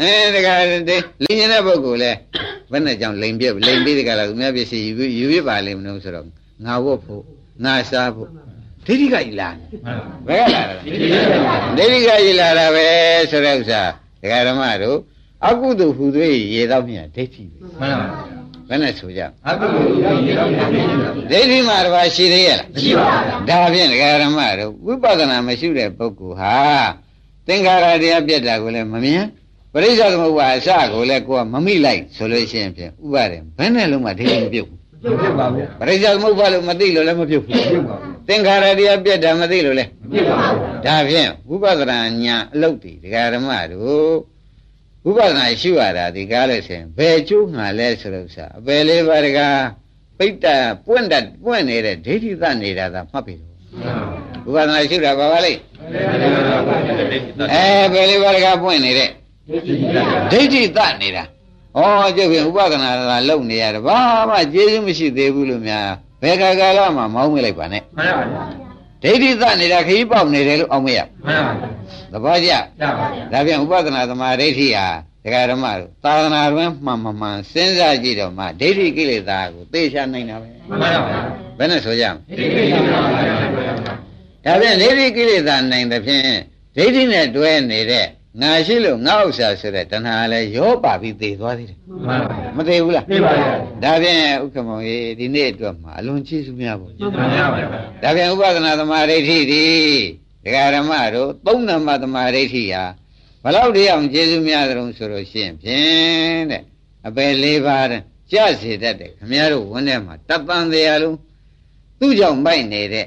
အဲတခါတည်းလိင်နေတဲ့ပုဂ္ဂိုလ်လဲဘယ်နဲ့ကြောင့်လိင်ပြက်လိင်ပြီးတခါလားသူများပစ္စည်းယူပြီးယူပြပါလိမ့်မလို့ဆိုတော့ငါဝတ်ဖို့ငါစားဖို့ဒိဋ္ဌိကကြီးလားမှန်ပါဘယ်ကလာတာဒီကပါဗျာဒိဋ္ဌိကကြီးလာတာပဲဆိုတဲ့ဥစ္စာဒကာဓမ္မတို့အကုသိုလ်ဟူသွေးရေတော့မြတ်ဒိဋ္ဌိပဲမှန်ပါ ဘယ်နဲ့ဆိုကြအကုသိုလ်ဒီတော့မရှိပါဘူးဒိဋ္ဌိမှာတစ်ပါးရှိသေးရဲ့လားမရှိပါဘူးဒါဖြင့်ဒကာရမတို့ဝိပဿနာမရှိတဲ့ပုဂ္ဂိုလ်ဟာသင်္ခါရတရားပြတ်တာကိုလည်းမမြင်ပရိစ္ဆေသမုပ္ပါအစကိုလည်းကိုကမမိလိုက်ဆိုလို့ရှိရင်ဖြင့်ဥပါဒေဘယ်နဲ့လုံးမှဒိဋ္ဌိမပြုတ်ဘူးပြုတ်ပါဗျာပရိစ္ဆေသမုပ္ပါလို့မသိလို့လည်းမပြုတ်ဘူးပြုတ်ပါဗျာသင်္ခါရတရားပြတ်တာမသိလို့လည်းပြုတ်ပါဗျာဒါဖြင့်ဝိပဿနာညာအလုတ်တည်ဒကာရမတို့ ဝိပဿနာရှုရတာဒီကားလို့ဆိုရင်ဘယ်ကျိုးငါလဲဆိုလို့ဆိုအပယ်လေးပါးတကားပိတ္တပွင့်တတ်ပွင့်နေတဲ့ဒိဋ္ဌိသနေတာသာမှတ်ပြီတော့ဝိပဿနာရှုတာဘာပါလိမ့်အဲဘယ်လေးပါးတကားပွင့်နေတဲ့ဒိဋ္ဌိသနေတာဩကျုပ်ပြန်ဥပဒနာသာလုံနေရတယ်ဘာမှကျေးဇူးမရှိသေးဘူးလို့များဘယ်ခါကာလမှမောင်းမလိုက်ပါနဲ့မှန်ပါဗျာ ဒိဋ္ဌိသနေတာခရီးပေါက်နေတယ်လို့အောင်မရမှန်ပါဗျာသဘောကျရပါဗျာဒါပြန်ဥပဒနာသမာဓိဋ္ဌိဟာဒကာဓမ္မတို့သာသနာတွင်မှန်မှန်မှန်စဉ်းစားကြည့်တော့မှဒိဋ္ဌိကိလေသာကိုသိချနိုင်တာပဲမှန်ပါဗျာဘယ်နဲ့ဆိုကြမလဲဒီကိစ္စပါဗျာဒါပြန်ဒိဋ္ဌိကိလေသာနိုင်တဲ့ဖြင့်ဒိဋ္ဌိနဲ့တွဲနေတဲ့ ငါရှိလို့ငါဥစ္စာဆိုတဲ့တဏှာလည်းရောပါပြီးသေသွားသေးတယ်မှန်ပါဗျာမသေးဘူးလားသိပါဗျာဒါပြန်ဥက္ကမောင်ရေဒီနေ့အတွက်မှာအလွန်ကြီးစုများပေါ့မှန်ပါဗျာဒါပြန်ဥပဒနာသမာဓိဋ္ဌိဒီဒကာဓမ္မတို့သုံးနံပါတ်သမာဓိဋ္ဌိဟာဘလောက်တည်းအောင်ကျေးဇူးများသလုံးဆိုလို့ရှိရင်ဖြင့်တဲ့အပယ်လေးပါးတဲ့ကြစေတတ်တယ်ခမည်းတော်ဝန်းထဲမှာတပန်တရားလုံးသူ့ကြောင့်မိုက်နေတဲ့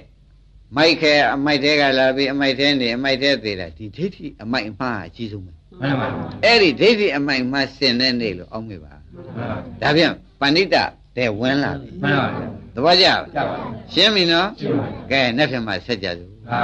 မိုက်ခဲအမိုက်တဲကလာပြီးအမိုက်တဲနေအမိုက်တဲသေးတာဒီဒိဋ္ဌိအမိုက်အမှားအကြီးဆုံးပဲမှန်ပါဗျာအဲ့ဒီဒိဋ္ဌိအမိုက်အမှားဆင်တဲ့နေ့လို့အောက်မေ့ပါဒါပြန်ပဏိတတဲ့ဝင်လာပြီမှန်ပါဗျာသဘောကျရလားပါဗျာရှင်းပြီနော်ရှင်းပါကဲနေ့ဖြန်မှာဆက်ကြစို့အာ